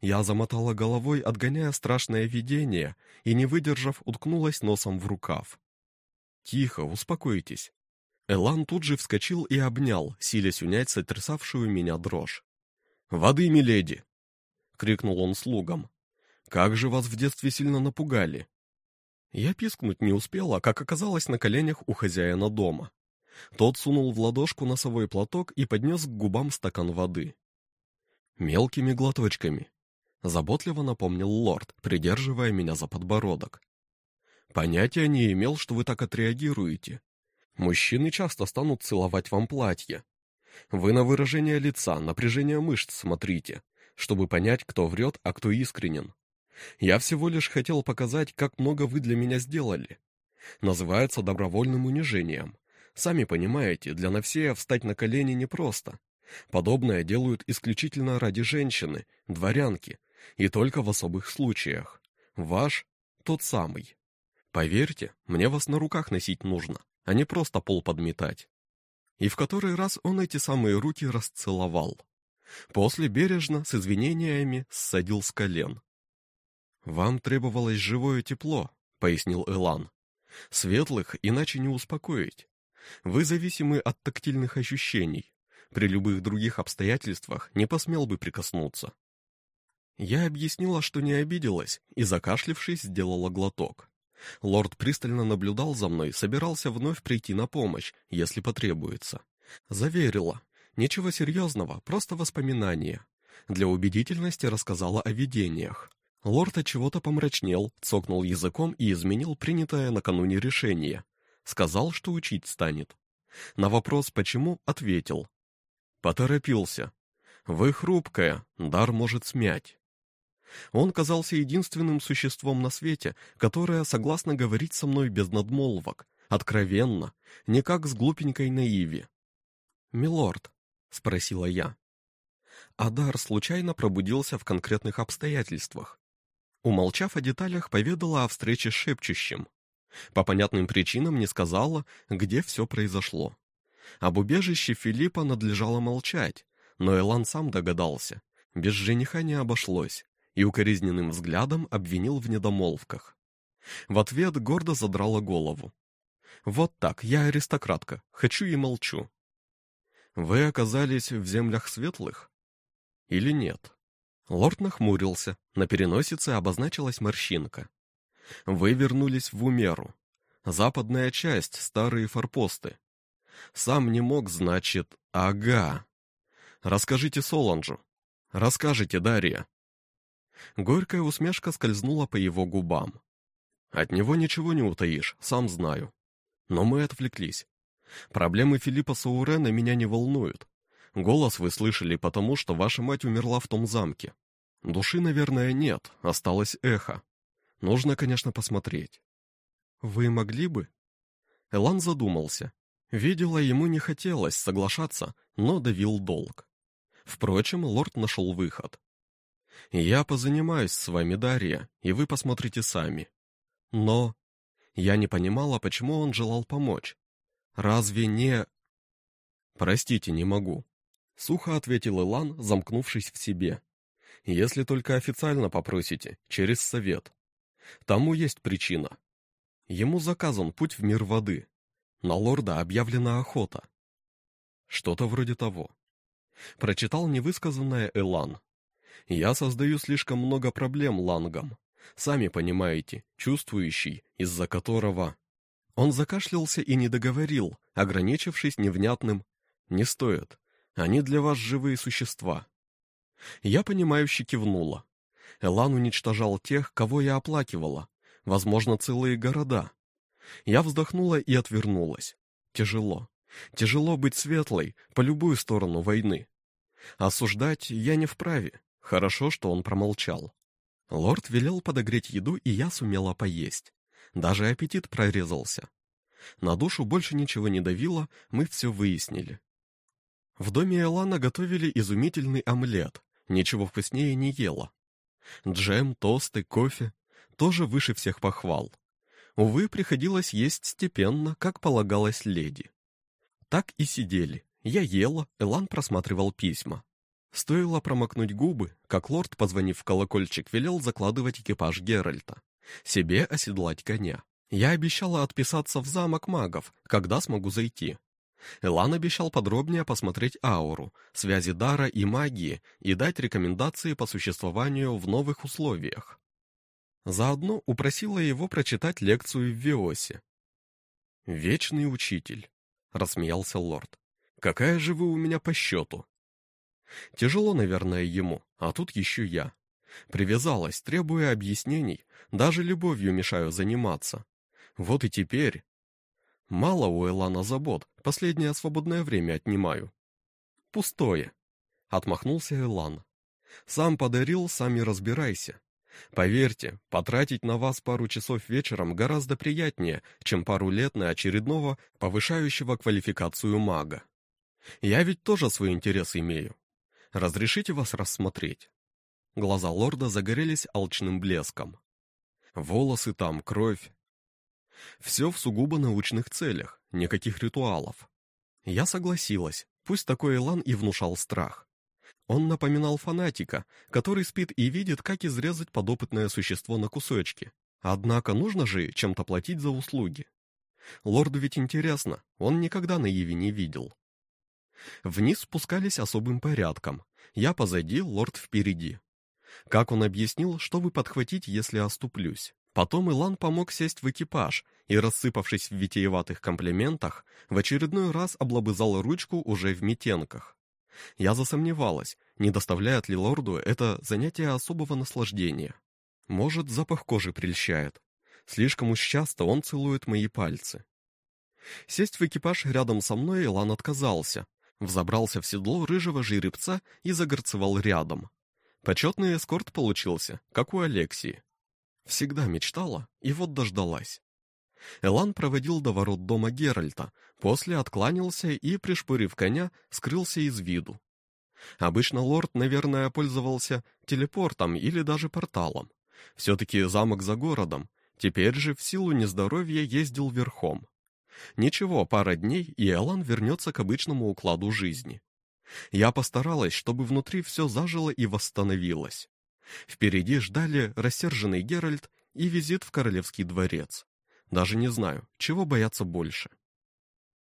Я замотала головой, отгоняя страшное видение, и, не выдержав, уткнулась носом в рукав. «Тихо, успокойтесь». Элан тут же вскочил и обнял, силясь унять сотрясавшую меня дрожь. «Воды, миледи!» — крикнул он слугам. «Как же вас в детстве сильно напугали!» Я пискнуть не успела, как оказалось на коленях у хозяина дома. Тот сунул в ладошку носовой платок и поднес к губам стакан воды. «Мелкими глоточками», — заботливо напомнил лорд, придерживая меня за подбородок. «Понятия не имел, что вы так отреагируете. Мужчины часто станут целовать вам платье. Вы на выражение лица, напряжение мышц смотрите, чтобы понять, кто врет, а кто искренен. Я всего лишь хотел показать, как много вы для меня сделали. Называется добровольным унижением. Сами понимаете, для Навсея встать на колени непросто. Подобное делают исключительно ради женщины, дворянки, и только в особых случаях. Ваш тот самый. Поверьте, мне вас на руках носить нужно, а не просто пол подметать. И в который раз он эти самые руки расцеловал. После бережно, с извинениями, ссадил с колен. «Вам требовалось живое тепло», — пояснил Элан. «Светлых иначе не успокоить. Вы зависимы от тактильных ощущений. При любых других обстоятельствах не посмел бы прикоснуться». Я объяснила, что не обиделась, и, закашлившись, сделала глоток. Лорд пристально наблюдал за мной, собирался вновь прийти на помощь, если потребуется. Заверила. Ничего серьезного, просто воспоминания. Для убедительности рассказала о видениях. Лорд от чего-то помрачнел, цокнул языком и изменил принятое накануне решение. Сказал, что учить станет. На вопрос «почему?» ответил. Поторопился. Вы хрупкая, дар может смять. Он казался единственным существом на свете, которое согласно говорить со мной без надмолвок, откровенно, не как с глупенькой наиви. «Милорд», — спросила я. Адар случайно пробудился в конкретных обстоятельствах. Умолчав о деталях, поведала о встрече с шепчущим. По понятным причинам не сказала, где все произошло. Об убежище Филиппа надлежало молчать, но Элан сам догадался. Без жениха не обошлось, и укоризненным взглядом обвинил в недомолвках. В ответ гордо задрала голову. «Вот так, я аристократка, хочу и молчу». «Вы оказались в землях светлых? Или нет?» Лорд нахмурился, на переносице обозначилась морщинка. «Вы вернулись в Умеру. Западная часть, старые форпосты. Сам не мог, значит, ага. Расскажите Соланжу. Расскажите, Дарья». Горькая усмешка скользнула по его губам. От него ничего не утаишь, сам знаю. Но мы отвлеклись. Проблемы Филиппа Саурена меня не волнуют. Голос вы слышали потому, что ваша мать умерла в том замке. Души, наверное, нет, осталось эхо. Нужно, конечно, посмотреть. Вы могли бы? Элан задумался. Видела, ему не хотелось соглашаться, но давил долг. Впрочем, лорд нашел выход. «Я позанимаюсь с вами, Дарья, и вы посмотрите сами. Но я не понимала, почему он желал помочь. Разве не... Простите, не могу. Сухо ответил Илан, замкнувшись в себе. Если только официально попросите, через совет. Тому есть причина. Ему заказан путь в мир воды. На лорда объявлена охота. Что-то вроде того. Прочитал невысказанное Элан. Я создаю слишком много проблем лангам. Сами понимаете, чувствующий, из-за которого... Он закашлялся и не договорил, ограничившись невнятным «не стоит, они для вас живые существа». Я понимающе кивнула. Элан уничтожал тех, кого я оплакивала, возможно, целые города. Я вздохнула и отвернулась. Тяжело. Тяжело быть светлой по любую сторону войны. Осуждать я не вправе. Хорошо, что он промолчал. Лорд велел подогреть еду, и я сумела поесть. Даже аппетит прорезался. На душу больше ничего не давило, мы все выяснили. В доме Элана готовили изумительный омлет, ничего вкуснее не ела. Джем, тосты, кофе — тоже выше всех похвал. Увы, приходилось есть степенно, как полагалось леди. Так и сидели. Я ела, Элан просматривал письма. Стоило промокнуть губы, как лорд, позвонив в колокольчик, велел закладывать экипаж Геральта. Себе оседлать коня. Я обещала отписаться в замок магов, когда смогу зайти. Элан обещал подробнее посмотреть ауру, связи дара и магии и дать рекомендации по существованию в новых условиях. Заодно упросила его прочитать лекцию в Виосе. «Вечный учитель», — рассмеялся лорд. «Какая же вы у меня по счету?» Тяжело, наверное, ему, а тут еще я. Привязалась, требуя объяснений, даже любовью мешаю заниматься. Вот и теперь... Мало у Элана забот, последнее свободное время отнимаю. Пустое. Отмахнулся Элан. Сам подарил, сами разбирайся. Поверьте, потратить на вас пару часов вечером гораздо приятнее, чем пару лет на очередного, повышающего квалификацию мага. Я ведь тоже свой интерес имею. Разрешите вас рассмотреть?» Глаза лорда загорелись алчным блеском. Волосы там, кровь. Все в сугубо научных целях, никаких ритуалов. Я согласилась, пусть такой Элан и внушал страх. Он напоминал фанатика, который спит и видит, как изрезать подопытное существо на кусочки. Однако нужно же чем-то платить за услуги. Лорду ведь интересно, он никогда на Еве не видел. Вниз спускались особым порядком. Я позади, лорд впереди. Как он объяснил, что вы подхватить, если оступлюсь? Потом Илан помог сесть в экипаж и, рассыпавшись в витиеватых комплиментах, в очередной раз облобызал ручку уже в метенках. Я засомневалась, не доставляет ли лорду это занятие особого наслаждения. Может, запах кожи прельщает. Слишком уж часто он целует мои пальцы. Сесть в экипаж рядом со мной Илан отказался, Взобрался в седло рыжего жеребца и загорцевал рядом. Почетный эскорт получился, как у Алексии. Всегда мечтала, и вот дождалась. Элан проводил до ворот дома Геральта, после откланялся и, пришпорив коня, скрылся из виду. Обычно лорд, наверное, пользовался телепортом или даже порталом. Все-таки замок за городом, теперь же в силу нездоровья ездил верхом. Ничего, пара дней, и Элан вернется к обычному укладу жизни. Я постаралась, чтобы внутри все зажило и восстановилось. Впереди ждали рассерженный Геральт и визит в королевский дворец. Даже не знаю, чего бояться больше.